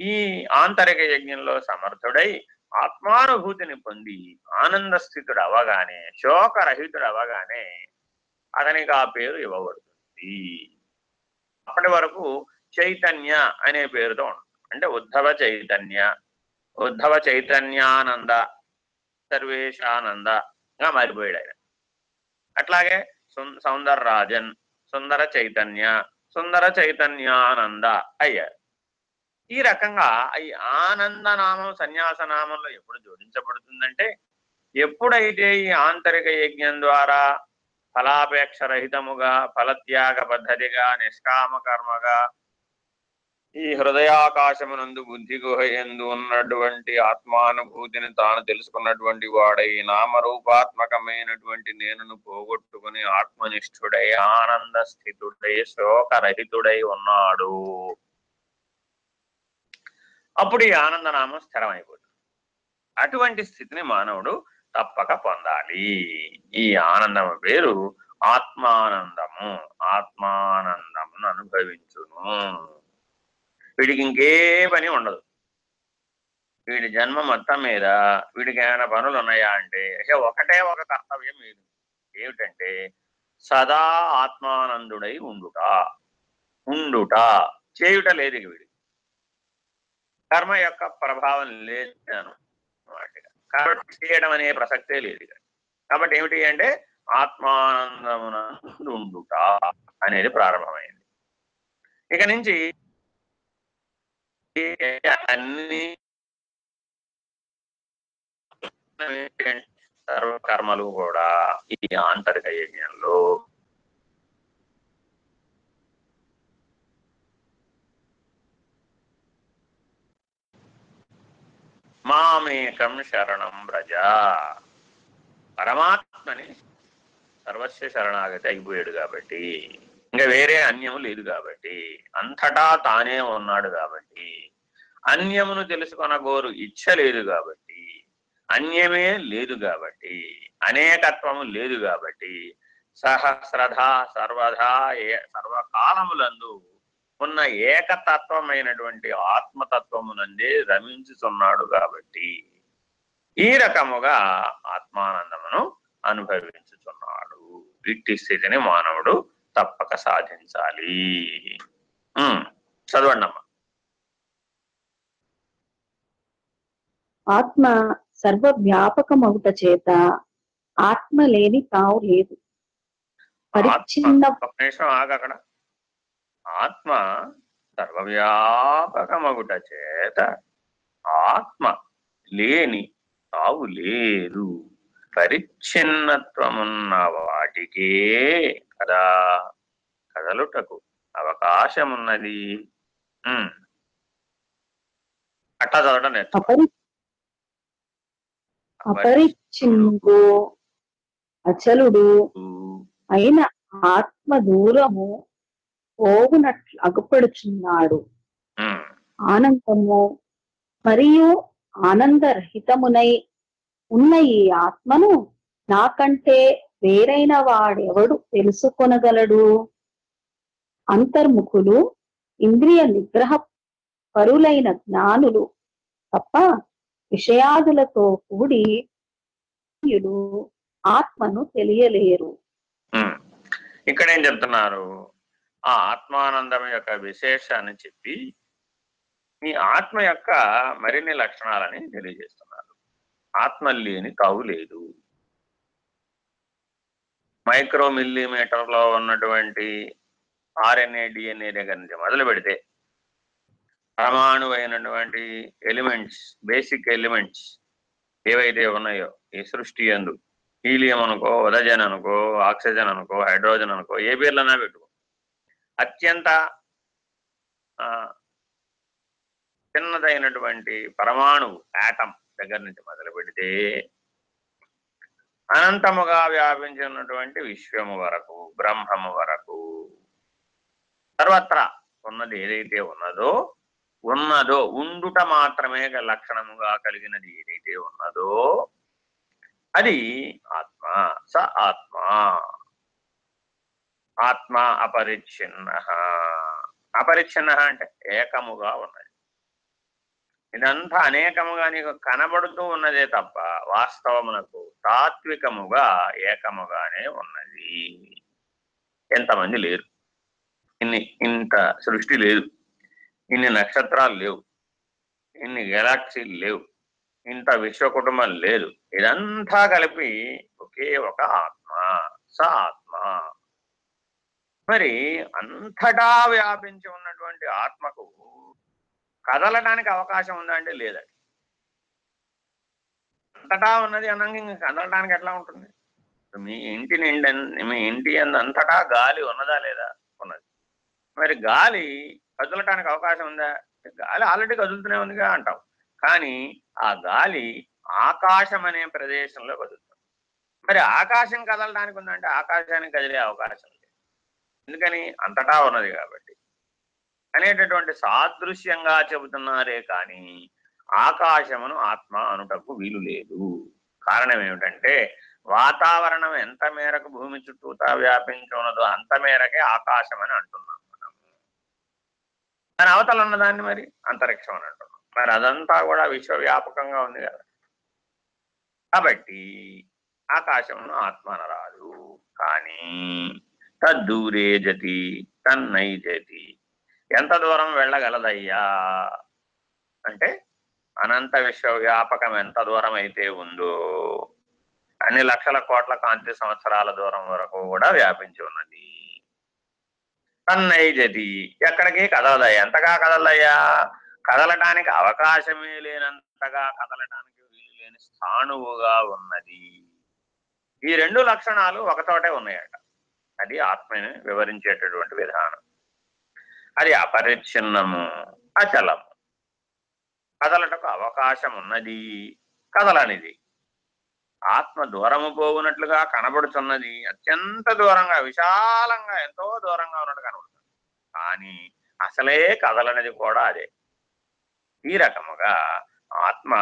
ఈ ఆంతరిక యజ్ఞంలో సమర్థుడై ఆత్మానుభూతిని పొంది ఆనంద స్థితుడు అవగానే శోకరహితుడు అవగానే అతనికి ఆ పేరు ఇవ్వబడుతుంది. అప్పటి వరకు చైతన్య అనే పేరుతో ఉంటుంది. అంటే ఉద్ధవ చైతన్య ఉద్ధవ చైతన్యానంద సర్వేశానందగా మారిపోయాడు ఆయన. అట్లాగే సుం- సౌందరరాజన్ సుందర చైతన్య సుందర చైతన్యానంద అయ్యారు. ఈ రకంగా ఈ ఆనందనామం సన్యాసనామంలో ఎప్పుడు జోడించబడుతుందంటే ఎప్పుడైతే ఈ ఆంతరిక యజ్ఞం ద్వారా ఫలాపేక్ష రహితముగా ఫలత్యాగ పద్ధతిగా నిష్కామ కర్మగా ఈ హృదయాకాశమునందు బుద్ధి గుహయందు ఉన్నటువంటి ఆత్మానుభూతిని తాను తెలుసుకున్నటువంటి వాడై నామరూపాత్మకమైనటువంటి నేనును పోగొట్టుకుని ఆత్మనిష్ఠుడై ఆనంద స్థితుడై శోకరహితుడై ఉన్నాడు. అప్పుడు ఈ ఆనందనామం స్థిరమైపోతుంది. అటువంటి స్థితిని మానవుడు తప్పక పొందాలి. ఈ ఆనందం పేరు ఆత్మానందము. ఆత్మానందమును అనుభవించును. వీడికి ఇంకే పని ఉండదు. వీడి జన్మ మొత్తం మీద వీడికి ఏమైనా పనులు ఉన్నాయా అంటే ఇక ఒకటే ఒక కర్తవ్యం లేదు ఏమిటంటే సదా ఆత్మానందుడై ఉండుట. ఉండుట. చేయుట లేదు ఇక వీడికి. కర్మ యొక్క ప్రభావం లేదు అన్నమాట. కాబట్టి చేయడం అనే ప్రసక్తే లేదు కాబట్టి ఏమిటి అంటే ఆత్మానందమున ఉండుట అనేది ప్రారంభమైంది ఇక నుంచి అన్ని సర్వకర్మలు కూడా ఈ ఆంతరిక యజ్ఞంలో మామేకం శరణం వ్రజ. పరమాత్మని సర్వస్వ శరణాగతి అయిపోయాడు కాబట్టి ఇంకా వేరే అన్యము లేదు కాబట్టి అంతటా తానే ఉన్నాడు కాబట్టి అన్యమును తెలుసుకొన గోరు ఇచ్చ లేదు కాబట్టి అన్యమే లేదు కాబట్టి అనేకత్వము లేదు కాబట్టి సహస్రధ సర్వధా ఏ సర్వకాలములందు ఉన్న ఏకతత్వమైనటువంటి ఆత్మతత్వమునందే రమించుతున్నాడు కాబట్టి ఈ రకముగా ఆత్మానందమును అనుభవించుతున్నాడు ఇట్టి స్థితిని మానవుడు తప్పక సాధించాలి. చదవండి అమ్మా. ఆత్మ సర్వవ్యాపకమగుట చేత ఆత్మ లేని తావు లేదు. పరిచ్ఛిన్న ఒక నిమిషం ఆగు అక్కడ ఆత్మ సర్వవ్యాపకమగుట చేత ఆత్మ లేని తావు లేదు. పరిచ్ఛిన్నత్వమున్న వాటికే కదా కదలుటకు అవకాశమున్నది. అట్లా చదవడం అపరిచ్ఛిన్నుడు అచలుడు అయిన ఆత్మ దూరము పోవునట్లు అగుపడుచున్నాడు. ఆనందము మరియు ఆనందరహితమునై ఉన్న ఈ ఆత్మను నాకంటే వేరైన వాడెవడు తెలుసుకొనగలడు అంతర్ముఖులు ఇంద్రియ నిగ్రహ పరులైన జ్ఞానులు తప్ప విషయాదులతో కూడి ఆత్మను తెలియలేరు. ఇక్కడ ఏం చెప్తున్నారు ఆ ఆత్మానందం యొక్క విశేషాన్ని చెప్పి మీ ఆత్మ యొక్క మరిన్ని లక్షణాలని తెలియజేస్తున్నారు. ఆత్మ లేని తావు లేదు. మైక్రో మిల్లీమీటర్లో ఉన్నటువంటి ఆర్ఎన్ఏ డిఎన్ఏ దగ్గర నుంచి మొదలు పెడితే పరమాణువైనటువంటి ఎలిమెంట్స్ బేసిక్ ఎలిమెంట్స్ ఏవైతే ఉన్నాయో ఈ సృష్టి ఎందు హీలియం అనుకో ఉదజన్ అనుకో ఆక్సిజన్ అనుకో హైడ్రోజన్ అనుకో ఏ పేర్లన్నా పెట్టు. అత్యంత ఆ, చిన్నదైనటువంటి పరమాణువు యాటం దగ్గర నుంచి మొదలు పెడితే అనంతముగా వ్యాపించినటువంటి విశ్వము వరకు బ్రహ్మము వరకు సర్వత్రా ఉన్నది ఏదైతే ఉన్నదో ఉన్నదో ఉండుట మాత్రమే లక్షణముగా కలిగినది ఏదైతే ఉన్నదో అది ఆత్మ స ఆత్మ. ఆత్మ అపరిచ్ఛిన్న. అపరిచ్ఛిన్న అంటే ఏకముగా ఉన్నది. ఇదంతా అనేకముగా నీకు కనబడుతూ ఉన్నదే తప్ప వాస్తవమునకు తాత్వికముగా ఏకముగానే ఉన్నది. ఎంతమంది లేరు? ఇన్ని ఇంత సృష్టి లేదు. ఇన్ని నక్షత్రాలు లేవు. ఇన్ని గెలాక్సీలు లేవు. ఇంత విశ్వ కుటుంబం లేదు. ఇదంతా కలిపి ఒకే ఒక ఆత్మ. స ఆత్మ. మరి అంతటా వ్యాపించి ఉన్నటువంటి ఆత్మకు కదలడానికి అవకాశం ఉందా అంటే లేదండి. అంతటా ఉన్నది అనంగా ఇంక కదలడానికి ఎట్లా ఉంటుంది? మీ ఇంటి నిండి మీ ఇంటి అంతటా గాలి ఉన్నదా లేదా? ఉన్నది. మరి గాలి కదలటానికి అవకాశం ఉందా? గాలి ఆల్రెడీ కదులుతూనే ఉందిగా అంటాం. కానీ ఆ గాలి ఆకాశం అనే ప్రదేశంలో కదులుతుంది. మరి ఆకాశం కదలడానికి ఉందంటే ఆకాశానికి కదిలే అవకాశం ఎందుకని అంతటా ఉన్నది కాబట్టి. అనేటటువంటి సాదృశ్యంగా చెబుతున్నారే కానీ ఆకాశమును ఆత్మ అనుటకు వీలు లేదు. కారణం ఏమిటంటే వాతావరణం ఎంత మేరకు భూమి చుట్టూతా వ్యాపించున్నదో అంత మేరకే ఆకాశం అని అంటున్నాం మనం దాని అవతల ఉన్నదాన్ని మరి అంతరిక్షం అని అంటున్నాం. మరి అదంతా కూడా విశ్వవ్యాపకంగా ఉంది కదా. కాబట్టి ఆకాశమును ఆత్మ అనరాదు. కానీ తద్దూరే జతి తన్నై జతి. ఎంత దూరం వెళ్ళగలదయ్యా? అంటే అనంత విశ్వవ్యాపకం ఎంత దూరం అయితే ఉందో అన్ని లక్షల కోట్ల కాంతి సంవత్సరాల దూరం వరకు కూడా వ్యాపించి ఉన్నది. తన్నైజతి ఎక్కడికి కదలదయ్యా? ఎంతగా కదలదయ్యా? కదలటానికి అవకాశమే లేనంతగా కదలటానికి వీలు లేని స్థాణువుగా ఉన్నది. ఈ రెండు లక్షణాలు ఒకచోటే ఉన్నాయట. అది ఆత్మని వివరించేటటువంటి విధానం. అది అపరిచ్ఛిన్నము అచలము. కదలటకు అవకాశం ఉన్నది కదలనిది. ఆత్మ దూరము పోవునట్లుగా కనబడుతున్నది అత్యంత దూరంగా విశాలంగా ఎంతో దూరంగా ఉన్నట్టు కనబడుతుంది. కానీ అసలే కదలనిది కూడా అదే. ఈ రకముగా ఆత్మ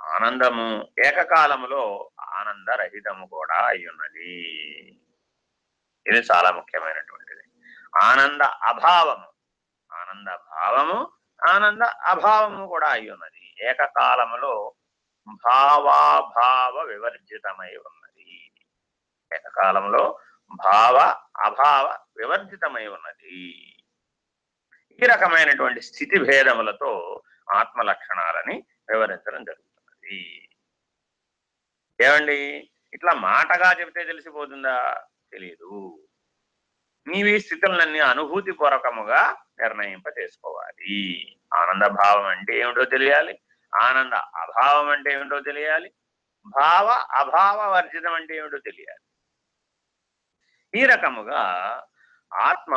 ఆనందము ఏకకాలములో ఆనందరహితము కూడా అయ్యున్నది. ఇది చాలా ముఖ్యమైనటువంటిది. ఆనంద అభావము. ఆనంద భావము ఆనంద అభావము కూడా అయి ఉన్నది. ఏకకాలములో భావాభావ వివర్జితమై ఉన్నది. ఏకకాలంలో భావ అభావ వివర్జితమై ఉన్నది. ఈ రకమైనటువంటి స్థితి భేదములతో ఆత్మ లక్షణాలని వివరించడం జరుగుతున్నది. ఏమండి? ఇట్లా మాటగా చెబితే తెలిసిపోతుందా? తెలియదు. నీవి స్థితులన్నీ అనుభూతి పూర్వకముగా నిర్ణయింప చేసుకోవాలి ఆనంద భావం అంటే ఏమిటో తెలియాలి. ఆనంద అభావం అంటే ఏమిటో తెలియాలి. భావ అభావ వర్జితం అంటే ఏమిటో తెలియాలి. ఈ రకముగా ఆత్మ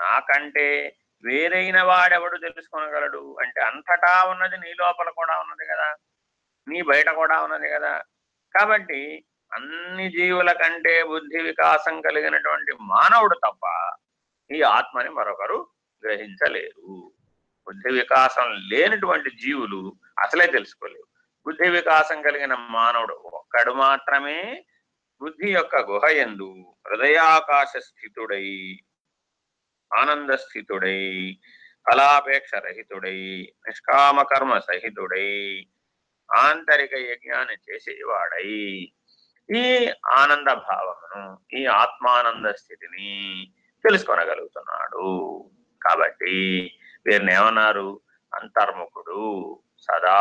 నాకంటే వేరైన వాడెవడు తెలుసుకొనగలడు అంటే అంతటా ఉన్నది నీ లోపల కూడా ఉన్నది కదా. నీ బయట కూడా ఉన్నది కదా. కాబట్టి అన్ని జీవుల కంటే బుద్ధి వికాసం కలిగినటువంటి మానవుడు తప్ప ఈ ఆత్మని మరొకరు గ్రహించలేరు. బుద్ధి వికాసం లేనటువంటి జీవులు అసలే తెలుసుకోలేవు. బుద్ధి వికాసం కలిగిన మానవుడు ఒక్కడు మాత్రమే బుద్ధి యొక్క గుహ ఎందు హృదయాకాశ స్థితుడై ఆనంద స్థితుడై ఫలాపేక్ష రహితుడై నిష్కామ కర్మ సహితుడై ఆంతరిక యజ్ఞాన్ని చేసేవాడై. ఈ ఆనంద భావమును ఈ ఆత్మానంద స్థితిని తెలుసుకొనగలుగుతున్నాడు. కాబట్టి వీరిని ఏమన్నారు? అంతర్ముఖుడు సదా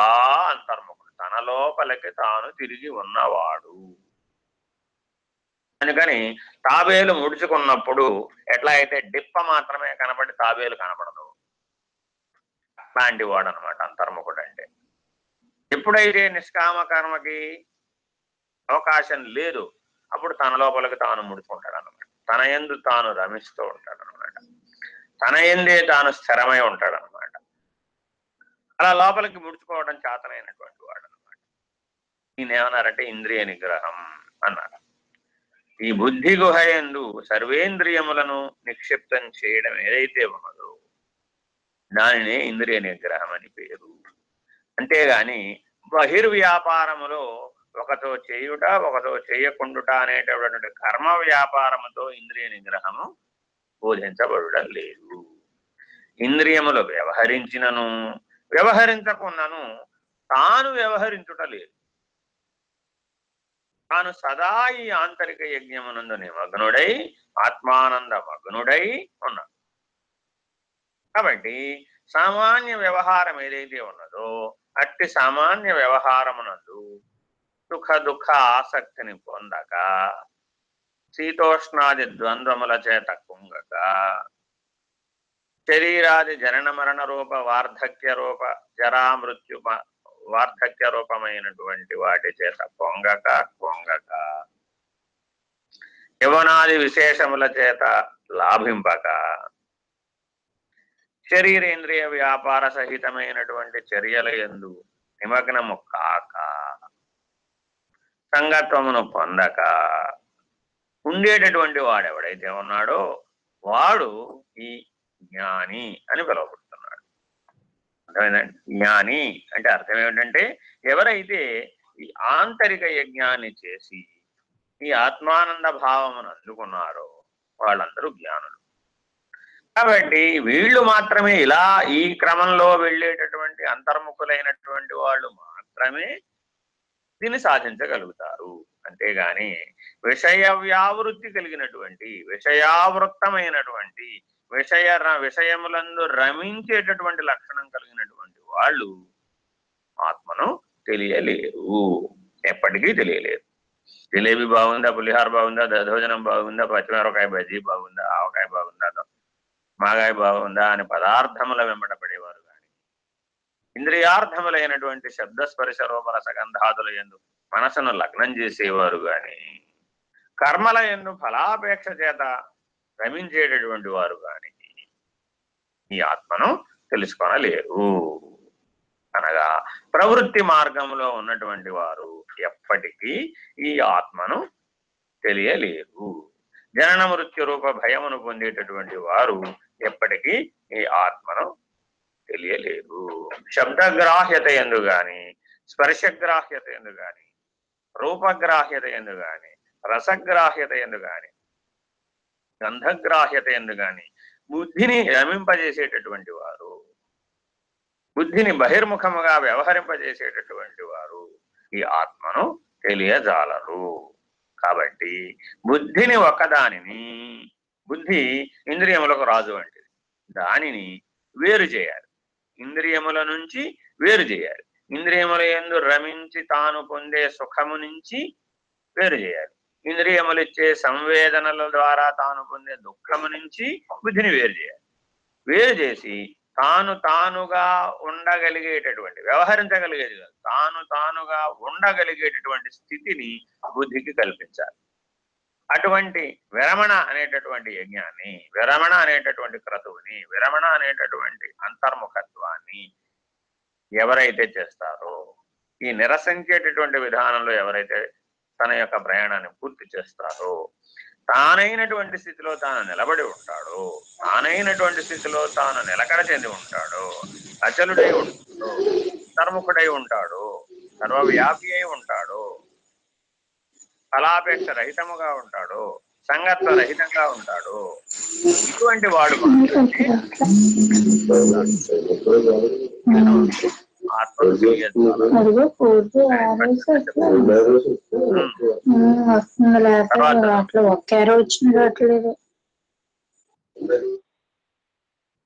అంతర్ముఖుడు తన లోపలికి తాను తిరిగి ఉన్నవాడు. అందుకని తాబేలు ముడుచుకున్నప్పుడు ఎట్లా అయితే డిప్ప మాత్రమే కనబడి తాబేలు కనబడదు. అట్లాంటి వాడు అనమాట అంతర్ముఖుడు అంటే ఎప్పుడైతే నిష్కామ కర్మకి అవకాశం లేదు. అప్పుడు తన లోపలికి తాను ముడుచుకుంటాడు అనమాట తన ఎందు తాను రమిస్తూ ఉంటాడు అనమాట తన ఎందే తాను స్థిరమై ఉంటాడు అనమాట అలా లోపలికి ముడుచుకోవడం చేతనైనటువంటి వాడు అనమాట ఏమన్నారంటే ఇంద్రియ నిగ్రహం అన్నారు. ఈ బుద్ధి గుహ ఎందు సర్వేంద్రియములను నిక్షిప్తం చేయడం ఏదైతే ఉన్నదో దానినే ఇంద్రియ నిగ్రహం అని పేరు. అంతేగాని బహిర్వ్యాపారములో ఒకతో చేయుట ఒకతో చేయకుండుట అనేటటువంటి కర్మ వ్యాపారముతో ఇంద్రియ నిగ్రహము బోధించబడడం లేదు. ఇంద్రియములు వ్యవహరించినను వ్యవహరించకున్నను తాను వ్యవహరించుట లేదు. తాను సదా ఈ ఆంతరిక యజ్ఞమునందు నిమగ్నుడై ఆత్మానంద మగ్నుడై ఉన్నాడు కాబట్టి సామాన్య వ్యవహారం ఏదైతే ఉన్నదో అట్టి సామాన్య వ్యవహారమునందు సుఖ దుఃఖ ఆసక్తిని పొందక శీతోష్ణాది ద్వంద్వముల చేత కుంగక శరీరాది జనన మరణ రూప వార్ధక్య రూప జరా మృత్యు వార్ధక్య రూపమైనటువంటి వాటి చేత పొంగక పొంగక యవనాది విశేషముల చేత లాభింపక శరీరేంద్రియ వ్యాపార సహితమైనటువంటి చర్యల ఎందు నిమగ్నము కాక సంగత్వమును పొందక ఉండేటటువంటి వాడు ఎవడైతే ఉన్నాడో వాడు ఈ జ్ఞాని అని పిలువబడుతున్నాడు. అర్థమైందండి జ్ఞాని అంటే అర్థం ఏమిటంటే ఎవరైతే ఈ ఆంతరిక యజ్ఞాన్ని చేసి ఈ ఆత్మానంద భావమును అందుకున్నారో వాళ్ళందరూ జ్ఞానులు. కాబట్టి వీళ్ళు మాత్రమే ఇలా ఈ క్రమంలో వెళ్ళేటటువంటి అంతర్ముఖులైనటువంటి వాళ్ళు మాత్రమే దీన్ని సాధించగలుగుతారు. అంతేగాని విషయ వ్యావృత్తి కలిగినటువంటి విషయావృత్తమైనటువంటి విషయ విషయములందు రమించేటటువంటి లక్షణం కలిగినటువంటి వాళ్ళు ఆత్మను తెలియలేరు ఎప్పటికీ తెలియలేరు. జిలేబీ బాగుందా? పులిహార బాగుందా? దధోజనం బాగుందా? పచ్చిమిరపకాయ బజ్జీ బాగుందా? ఆవకాయ బాగుందా? మాగాయ బాగుందా? అని పదార్థముల వెంబడ ఇంద్రియార్థములైనటువంటి శబ్ద స్పర్శ రూపల సగంధాదుల ఎందు మనసును లగ్నం చేసేవారు గాని కర్మల ఎందు ఫలాపేక్ష చేత రమించేటటువంటి వారు గాని ఈ ఆత్మను తెలుసుకొనలేరు. అనగా ప్రవృత్తి మార్గంలో ఉన్నటువంటి వారు ఎప్పటికీ ఈ ఆత్మను తెలియలేరు. జనన మృత్యు రూప భయమును పొందేటటువంటి వారు ఎప్పటికీ ఈ ఆత్మను తెలియలేదు. శబ్దగ్రాహ్యత ఎందు గాని స్పర్శగ్రాహ్యత ఎందు గాని రూపగ్రాహ్యత ఎందు గాని రసగ్రాహ్యత ఎందు గాని గంధగ్రాహ్యత ఎందు గాని బుద్ధిని రమింపజేసేటటువంటి వారు బుద్ధిని బహిర్ముఖముగా వ్యవహరింపజేసేటటువంటి వారు ఈ ఆత్మను తెలియజాలరు. కాబట్టి బుద్ధిని ఒకదానిని బుద్ధి ఇంద్రియములకు రాజు వంటిది. దానిని వేరు చేయాలి. ఇంద్రియముల నుంచి వేరు చేయాలి. ఇంద్రియముల ఎందు రమించి తాను పొందే సుఖము నుంచి వేరు చేయాలి. ఇంద్రియములు ఇచ్చే సంవేదనల ద్వారా తాను పొందే దుఃఖము నుంచి బుద్ధిని వేరు చేయాలి. వేరు చేసి తాను తానుగా ఉండగలిగేటటువంటి వ్యవహరించగలిగేది కాదు. తాను తానుగా ఉండగలిగేటటువంటి స్థితిని బుద్ధికి కల్పించాలి. అటువంటి విరమణ అనేటటువంటి యజ్ఞాన్ని విరమణ అనేటటువంటి క్రతువుని విరమణ అనేటటువంటి అంతర్ముఖత్వాన్ని ఎవరైతే చేస్తారో ఈ నిరసించేటటువంటి విధానంలో ఎవరైతే తన యొక్క ప్రయాణాన్ని పూర్తి చేస్తారో తానైనటువంటి స్థితిలో తాను నిలబడి ఉంటాడో తానైనటువంటి స్థితిలో తాను నిలకడ చెంది ఉంటాడో అచలుడై ఉంటాడో అంతర్ముఖుడై ఉంటాడో సర్వవ్యాపి ఫలాపేక్ష రహితముగా ఉంటాడు సంగత్వ రహితంగా ఉంటాడు. ఇటువంటి వాడు వస్తుంది లేకపోతే అట్లా వచ్చిన రావట్లేదు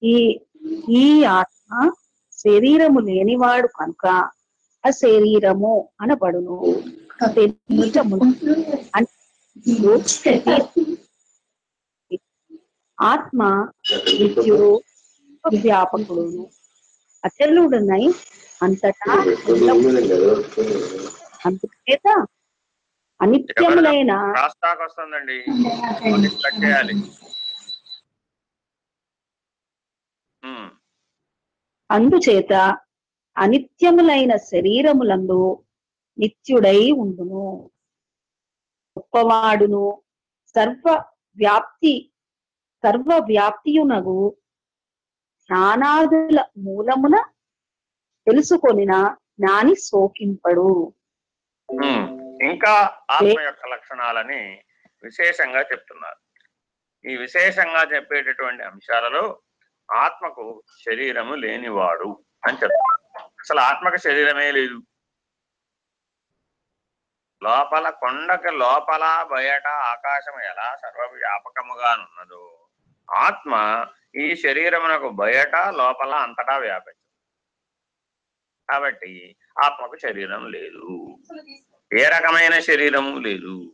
ఈ ఈ ఆత్మ శరీరము లేనివాడు కనుక ఆ శరీరము అనబడును. ఆత్మ నిత్యుడు వ్యాపకుడును అచలుడునై అంతటా అందుచేత అనిత్యములైన వస్తుందండి అందుచేత అనిత్యములైన శరీరములందు నిత్యుడై ఉండును. గొప్పవాడును. సర్వ వ్యాప్తి సర్వ వ్యాప్తియునగు జ్ఞానాదుల మూలమున తెలుసుకొనిన జ్ఞాని శోకింపడు. ఇంకా ఆత్మ యొక్క లక్షణాలని విశేషంగా చెప్తున్నారు. ఈ విశేషంగా చెప్పేటటువంటి అంశాలలో ఆత్మకు శరీరము లేనివాడు అని చెప్తున్నారు అసలు ఆత్మకు శరీరమే లేదు. లోపల కొండకి లోపల బయట ఆకాశం ఎలా సర్వవ్యాపకముగానున్నదో ఆత్మ ఈ శరీరమునకు బయట లోపల అంతటా వ్యాపించదు. కాబట్టి ఆత్మకు శరీరం లేదు. ఏ రకమైన శరీరము లేదు.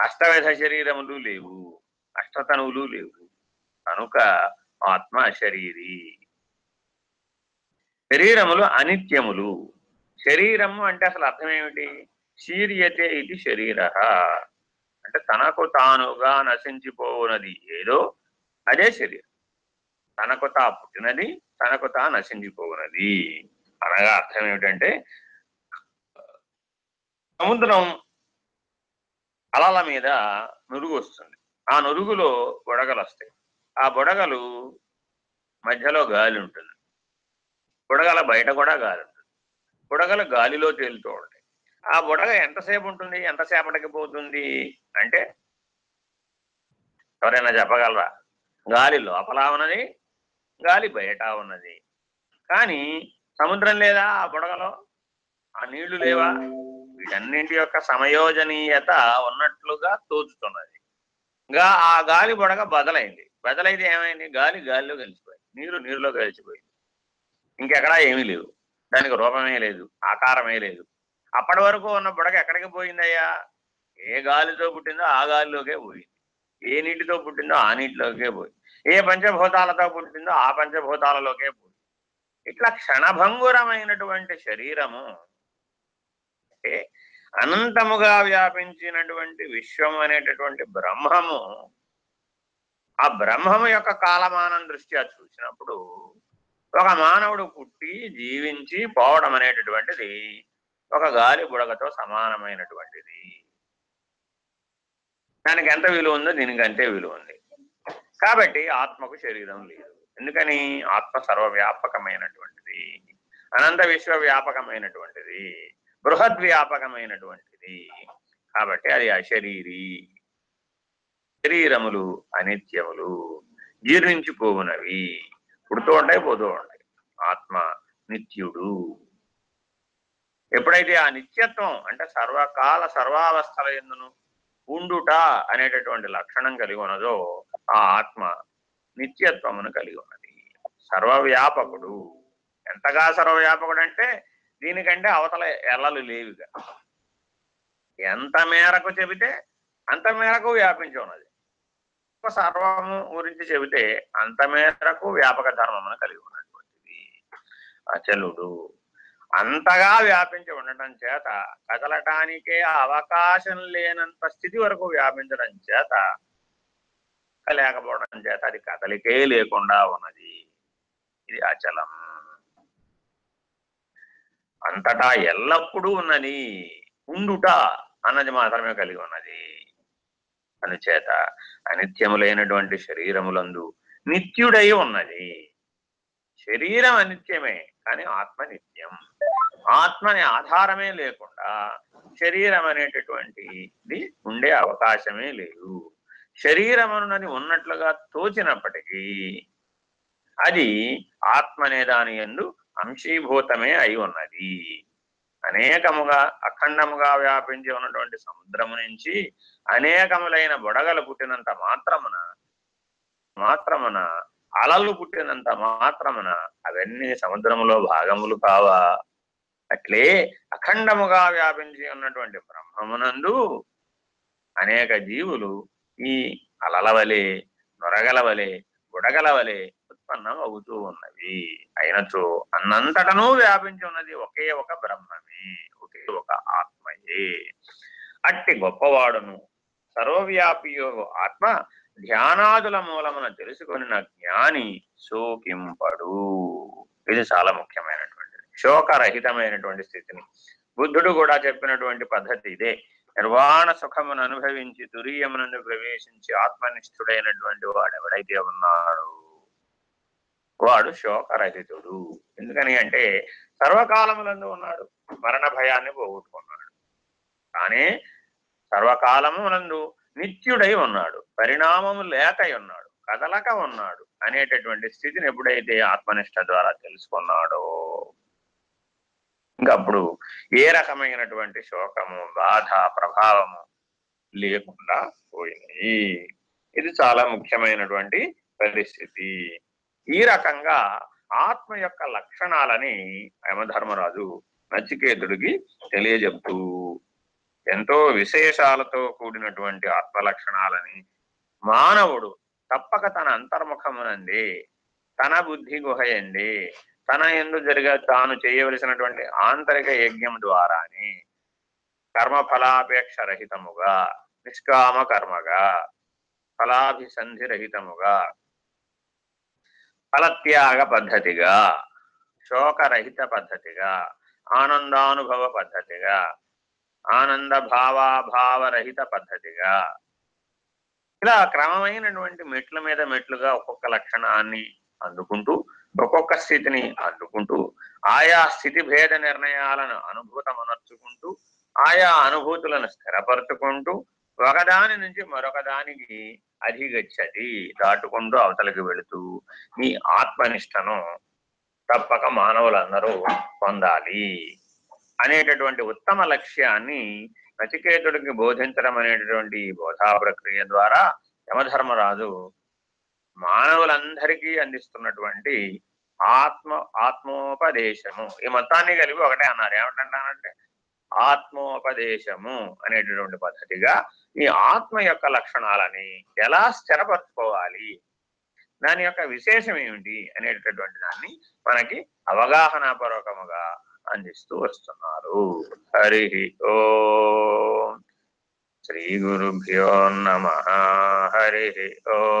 అష్టవిధ శరీరములు లేవు. అష్టతనువులు లేవు. కనుక ఆత్మ శరీరి. శరీరములు అనిత్యములు. శరీరము అంటే అసలు అర్థం ఏమిటి క్షీర్యతే ఇది శరీర. అంటే తనకు తానుగా నశించిపోవునది. ఏదో అదే శరీరం. తనకు తా పుట్టినది తనకు తా నశించిపోవునది. అనగా అర్థం ఏమిటంటే సముద్రం అలల మీద నురుగు వస్తుంది. ఆ నురుగులో బుడగలు వస్తాయి. ఆ బుడగలు మధ్యలో గాలి ఉంటుంది. బుడగల బయట కూడా గాలి ఉంటుంది. బుడగలు గాలిలో తేలుతూ ఉంటాయి. ఆ బుడగ ఎంతసేపు ఉంటుంది ఎంతసేపటికి పోతుంది? అంటే ఎవరైనా చెప్పగలరా? గాలి లోపల ఉన్నది గాలి బయట ఉన్నది. కానీ సముద్రం లేదా ఆ బుడగలో? ఆ నీళ్ళు లేవా? వీటన్నింటి యొక్క సమయోజనీయత ఉన్నట్లుగా తోచుతున్నది. గా ఆ గాలి బుడగ బదలైంది. బదలైతే ఏమైంది? గాలి గాలిలో కలిసిపోయింది. నీరు నీరులో కలిసిపోయింది. ఇంకెక్కడా ఏమీ లేవు. దానికి రూపమే లేదు. ఆకారమే లేదు. అప్పటి వరకు ఉన్న బుడగ ఎక్కడికి పోయిందయ్యా? ఏ గాలితో పుట్టిందో ఆ గాలిలోకే పోయింది. ఏ నీటితో పుట్టిందో ఆ నీటిలోకే పోయింది. ఏ పంచభూతాలతో పుట్టిందో ఆ పంచభూతాలలోకే పోయింది. ఇట్లా క్షణభంగురమైనటువంటి శరీరము అంటే అనంతముగా వ్యాపించినటువంటి విశ్వం అనేటటువంటి బ్రహ్మము ఆ బ్రహ్మము యొక్క కాలమానం దృష్ట్యా చూసినప్పుడు ఒక మానవుడు పుట్టి జీవించి పోవడం అనేటటువంటిది ఒక గాలి బుడగతో సమానమైనటువంటిది. దానికి ఎంత విలువ ఉందో దీనికంటే విలువ ఉంది. కాబట్టి ఆత్మకు శరీరం లేదు. ఎందుకని? ఆత్మ సర్వవ్యాపకమైనటువంటిది. అనంత విశ్వవ్యాపకమైనటువంటిది. బృహద్వ్యాపకమైనటువంటిది కాబట్టి అది అశరీరి. శరీరములు అనిత్యములు జీర్ణించిపోవునవి. పుడుతూ ఉంటాయి పోతూ ఉంటాయి. ఆత్మ నిత్యుడు. ఎప్పుడైతే ఆ నిత్యత్వం అంటే సర్వకాల సర్వావస్థల ఎందును ఉండుట అనేటటువంటి లక్షణం కలిగి ఉన్నదో ఆ ఆత్మ నిత్యత్వమును కలిగి ఉన్నది. సర్వవ్యాపకుడు. ఎంతగా సర్వవ్యాపకుడు అంటే దీనికంటే అవతల ఎల్లలు లేవుగా. ఎంత మేరకు చెబితే అంత మేరకు వ్యాపించి ఉన్నది. సర్వము గురించి చెబితే అంత మేరకు వ్యాపక ధర్మమును కలిగి ఉన్నటువంటిది. అచలుడు అంతగా వ్యాపించి ఉండటం చేత కదలటానికే అవకాశం లేనంత స్థితి వరకు వ్యాపించడం చేత లేకపోవడం చేత అది కదలికే లేకుండా ఉన్నది. ఇది అచలం. అంతటా ఎల్లప్పుడూ ఉన్నది. ఉండుట అన్నది మాత్రమే కలిగి ఉన్నది. అనుచేత అనిత్యములైనటువంటి శరీరములందు నిత్యుడై ఉన్నది. శరీరం అనిత్యమే కానీ ఆత్మ నిత్యం. ఆత్మని ఆధారమే లేకుండా శరీరం అనేటటువంటిది ఉండే అవకాశమే లేదు. శరీరమునని ఉన్నట్లుగా తోచినప్పటికీ అది ఆత్మ అనే దాని ఎందు అంశీభూతమే అయి ఉన్నది. అనేకముగా అఖండముగా వ్యాపించి ఉన్నటువంటి సముద్రము నుంచి అనేకములైన బుడగలు పుట్టినంత మాత్రమున మాత్రమున అలలు పుట్టినంత మాత్రమున అవన్నీ సముద్రములో భాగములు కావా? అట్లే అఖండముగా వ్యాపించి ఉన్నటువంటి బ్రహ్మమునందు అనేక జీవులు ఈ అలల వలె నొరగల వలె బుడగల వలె ఉత్పన్నం అవుతూ ఉన్నవి. అయినచో అన్నంతటను వ్యాపించి ఉన్నది ఒకే ఒక బ్రహ్మమే ఒకే ఒక ఆత్మయే. అట్టి గొప్పవాడును సర్వవ్యాపియో ఆత్మ ధ్యానాదుల మూలమున తెలుసుకుని జ్ఞాని సోకింపడు ఇది చాలా ముఖ్యమైనటువంటి శోకరహితమైనటువంటి స్థితిని. బుద్ధుడు కూడా చెప్పినటువంటి పద్ధతి ఇదే. నిర్వాణ సుఖమును అనుభవించి తురీయమునందు ప్రవేశించి ఆత్మనిష్ఠుడైనటువంటి వాడు ఎవడైతే ఉన్నాడు వాడు శోకరహితుడు. ఎందుకని అంటే సర్వకాలములందు ఉన్నాడు. మరణ భయాన్ని పోగొట్టుకున్నాడు. కానీ సర్వకాలమునందు నిత్యుడై ఉన్నాడు. పరిణామము లేకై ఉన్నాడు. కదలక ఉన్నాడు అనేటటువంటి స్థితిని ఎప్పుడైతే ఆత్మనిష్ట ద్వారా తెలుసుకున్నాడో ఇంకప్పుడు ఏ రకమైనటువంటి శోకము బాధ ప్రభావము లేకుండా పోయినాయి ఇది చాలా ముఖ్యమైనటువంటి పరిస్థితి. ఈ రకంగా ఆత్మ యొక్క లక్షణాలని యమధర్మరాజు నచికేతుడికి తెలియజెప్తూ ఎంతో విశేషాలతో కూడినటువంటి ఆత్మ లక్షణాలని మానవుడు తప్పక తన అంతర్ముఖమునండి తన బుద్ధి గుహయండి తన ఎందు జరిగే తాను చేయవలసినటువంటి ఆంతరిక యజ్ఞం ద్వారానే కర్మ ఫలాపేక్ష రహితముగా నిష్కామ కర్మగా ఫలాభిసంధి రహితముగా ఫలత్యాగ పద్ధతిగా శోకరహిత పద్ధతిగా ఆనందానుభవ పద్ధతిగా ఆనంద భావాభావరహిత పద్ధతిగా. ఇలా క్రమమైనటువంటి మెట్ల మీద మెట్లుగా ఒక్కొక్క లక్షణాన్ని అందుకుంటూ ఒక్కొక్క స్థితిని అడ్డుకుంటూ ఆయా స్థితి భేద నిర్ణయాలను అనుభూతమనర్చుకుంటూ ఆయా అనుభూతులను స్థిరపరచుకుంటూ ఒకదాని నుంచి మరొక దానికి అధిగచ్చది దాటుకుంటూ అవతలకి వెళుతూ మీ ఆత్మనిష్టను తప్పక మానవులందరూ పొందాలి అనేటటువంటి ఉత్తమ లక్ష్యాన్ని నచికేతుడికి బోధించడం అనేటటువంటి బోధా ప్రక్రియ ద్వారా యమధర్మరాజు మానవులందరికీ అందిస్తున్నటువంటి ఆత్మ ఆత్మోపదేశము. ఈ మొత్తాన్ని కలిపి ఒకటే అన్నారు. ఏమంటానంటే ఆత్మోపదేశము అనేటటువంటి పద్ధతిగా ఈ ఆత్మ యొక్క లక్షణాలని ఎలా స్థిరపరచుకోవాలి? దాని యొక్క విశేషం ఏమిటి అనేటటువంటి దాన్ని మనకి అవగాహన పూర్వకముగా అందిస్తూ వస్తున్నారు. హరి ఓ. శ్రీ గురుభ్యో నమ. హరి ఓ.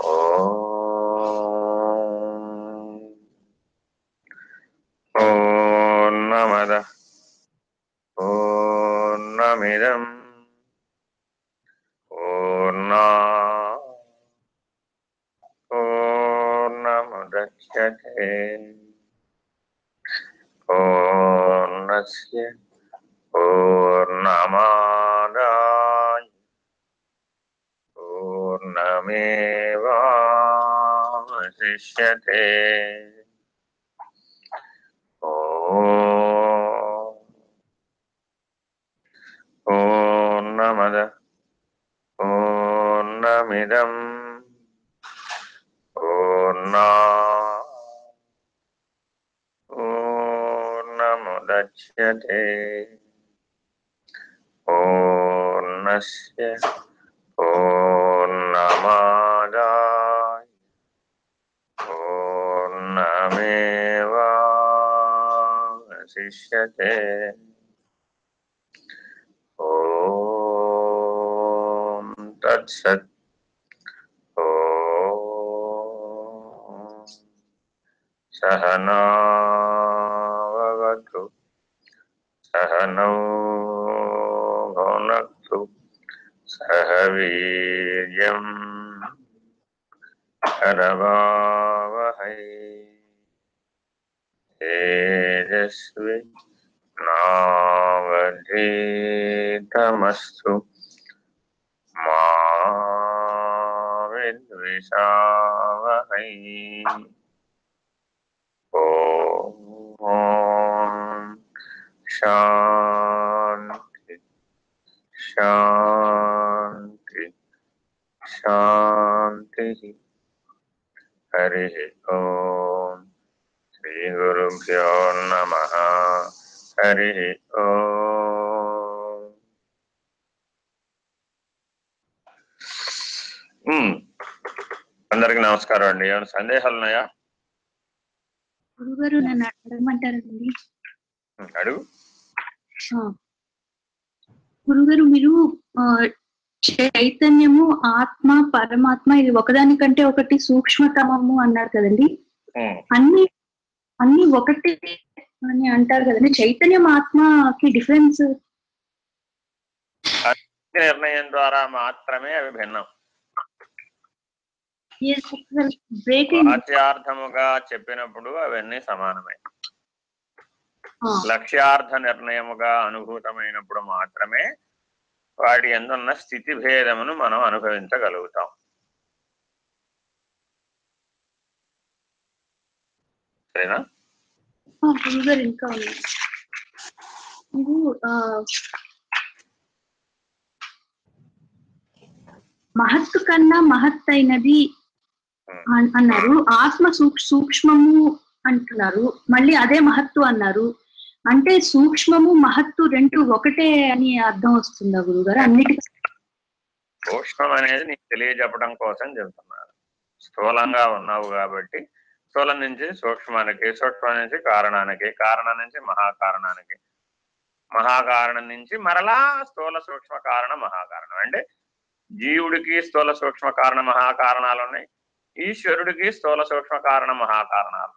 ఓం పూర్ణమేవాశిష్యతే విద్విషావహై ఓం శాంతి శాంతి శాంతి హరి ఓం శ్రీ గురుభ్యో నమ హరి ఓం ఉమ్. అందరికీ నమస్కారం అండి. ఏమైనా సందేహాలు ఉన్నాయా? గురుగారు నన్ను అడగమంటారండి. అడుగు. గురుగారు మీరు చైతన్యము ఆత్మ పరమాత్మ ఇది ఒకదానికంటే ఒకటి సూక్ష్మతమము అన్నారు కదండి. అన్ని అన్ని ఒకటి అని అంటారు కదండి. చైతన్యం ఆత్మకి డిఫరెన్స్? నిర్ణయం ద్వారా మాత్రమే అవి భిన్నం. వాచ్యార్థముగా చెప్పినప్పుడు అవన్నీ సమానమే. లక్ష్యార్థ నిర్ణయముగా అనుభూతమైనప్పుడు మాత్రమే వాటి ఎందున్న స్థితి భేదమును మనం అనుభవించగలుగుతాం. సరేనా? ఇంకా మహత్తు కన్నా మహత్తైనది అన్నారు. ఆత్మ సూక్ష్మము అంటున్నారు. మళ్ళీ అదే మహత్తు అన్నారు. అంటే సూక్ష్మము మహత్తు రెండు ఒకటే అని అర్థం వస్తుందా గురుగారు? గారు సూక్ష్మం అనేది నీకు తెలియజెప్పడం కోసం చెబుతున్నారు స్థూలంగా ఉన్నావు కాబట్టి స్థూలం నుంచి సూక్ష్మానికి సూక్ష్మం నుంచి కారణానికి కారణం నుంచి మహాకారణానికి. మహాకారణం నుంచి మరలా స్థూల సూక్ష్మ కారణ మహాకారణం. అంటే జీవుడికి స్థూల సూక్ష్మ కారణ మహాకారణాలు ఉన్నాయి. ఈశ్వరుడికి స్థూల సూక్ష్మ కారణ మహాకారణాలు.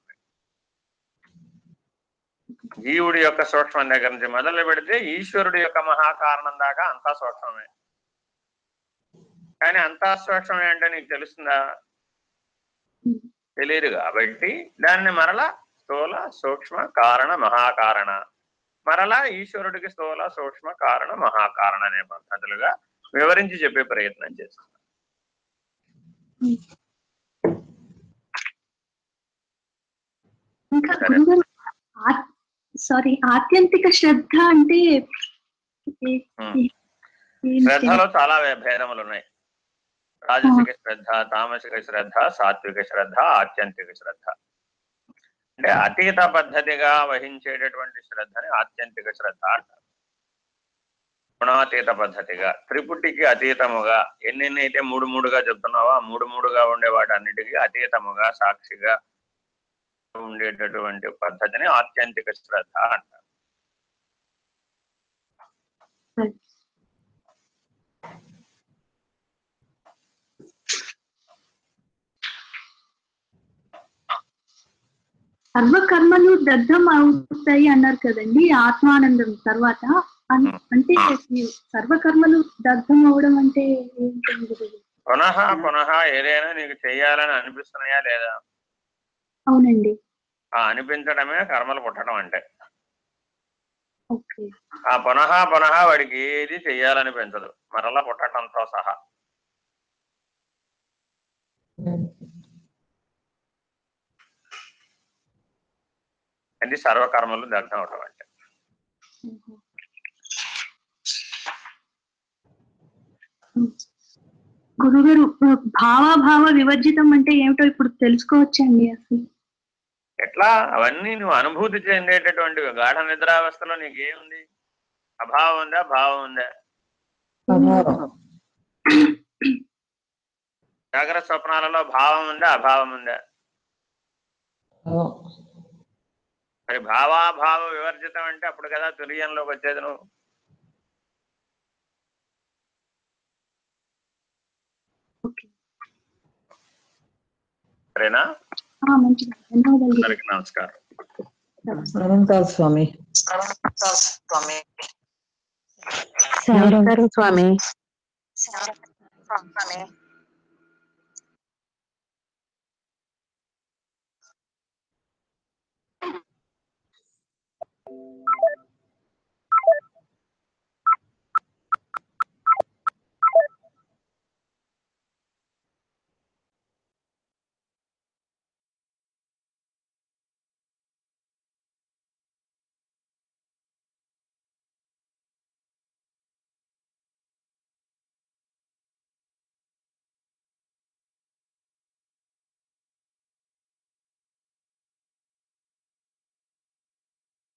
జీవుడి యొక్క సూక్ష్మం దగ్గర నుంచి మొదలు పెడితే ఈశ్వరుడి యొక్క మహాకారణం దాకా అంతా సూక్ష్మమే. కానీ అంతా సూక్ష్మమే అంటే నీకు తెలుస్తుందా? తెలియదు కాబట్టి దాన్ని మరలా స్థూల సూక్ష్మ కారణ మహాకారణ. మరలా ఈశ్వరుడికి స్థూల సూక్ష్మ కారణ మహాకారణ అనే పద్ధతులుగా వివరించి చెప్పే ప్రయత్నం చేస్తున్నాం. ఇంకా సరే. ఆత్యంతిక శ్రద్ధ అంటే? శ్రద్ధలో చాలా భేదములు ఉన్నాయి రాజసిక శ్రద్ధ తామసిక శ్రద్ధ సాత్విక శ్రద్ధ ఆత్యంతిక శ్రద్ధ. అంటే అతీత పద్ధతిగా వహించేటటువంటి శ్రద్ధని ఆత్యంతిక శ్రద్ధ అంటారు. గుణాతీత పద్ధతిగా త్రిపుటికి అతీతముగా ఎన్నెన్ని అయితే మూడు మూడుగా చెప్తున్నావో ఆ మూడు మూడుగా ఉండే వాటన్నిటికీ అతీతముగా సాక్షిగా ఉండేటటువంటి పద్ధతిని ఆత్యంతిక శ్రద్ధ అంటారు. సర్వకర్మలు దగ్ధం అవుతాయి అన్నారు కదండి ఆత్మానందం తర్వాత. అంటే సర్వకర్మలు దగ్ధం అవడం అంటే? పునః పునః ఏదైనా నీకు చెయ్యాలని అనిపిస్తున్నాయా లేదా? అవునండి. ఆ అనిపించడమే కర్మలు పుట్టడం అంటే. ఆ పునః పునః వాడికి ఏది చెయ్యాలనిపించదు. మరలా పుట్టడంతో సహా. అది సర్వకర్మలు దగ్ధం అవడం అంటే. గురుగారు భావాభావ వివర్జితం అంటే ఏమిటో ఇప్పుడు తెలుసుకోవచ్చండి అసలు? ఎట్లా? అవన్నీ నువ్వు అనుభూతి చెందేటటువంటి గాఢ నిద్రావస్థలో నీకేముంది? అభావం ఉందా? భావం ఉందా? జాగ్రత్త స్వప్నాలలో భావం ఉందా? అభావం ఉందా. మరి భావాభావ వివర్జితం అంటే అప్పుడు కదా తురియంలోకి వచ్చేది నువ్వు. సరేనా? ఆ, మంచిది ధన్యవాదాలు గురువు. అందరికి నమస్కారం అనంతాలు స్వామి నమస్కారం స్వామి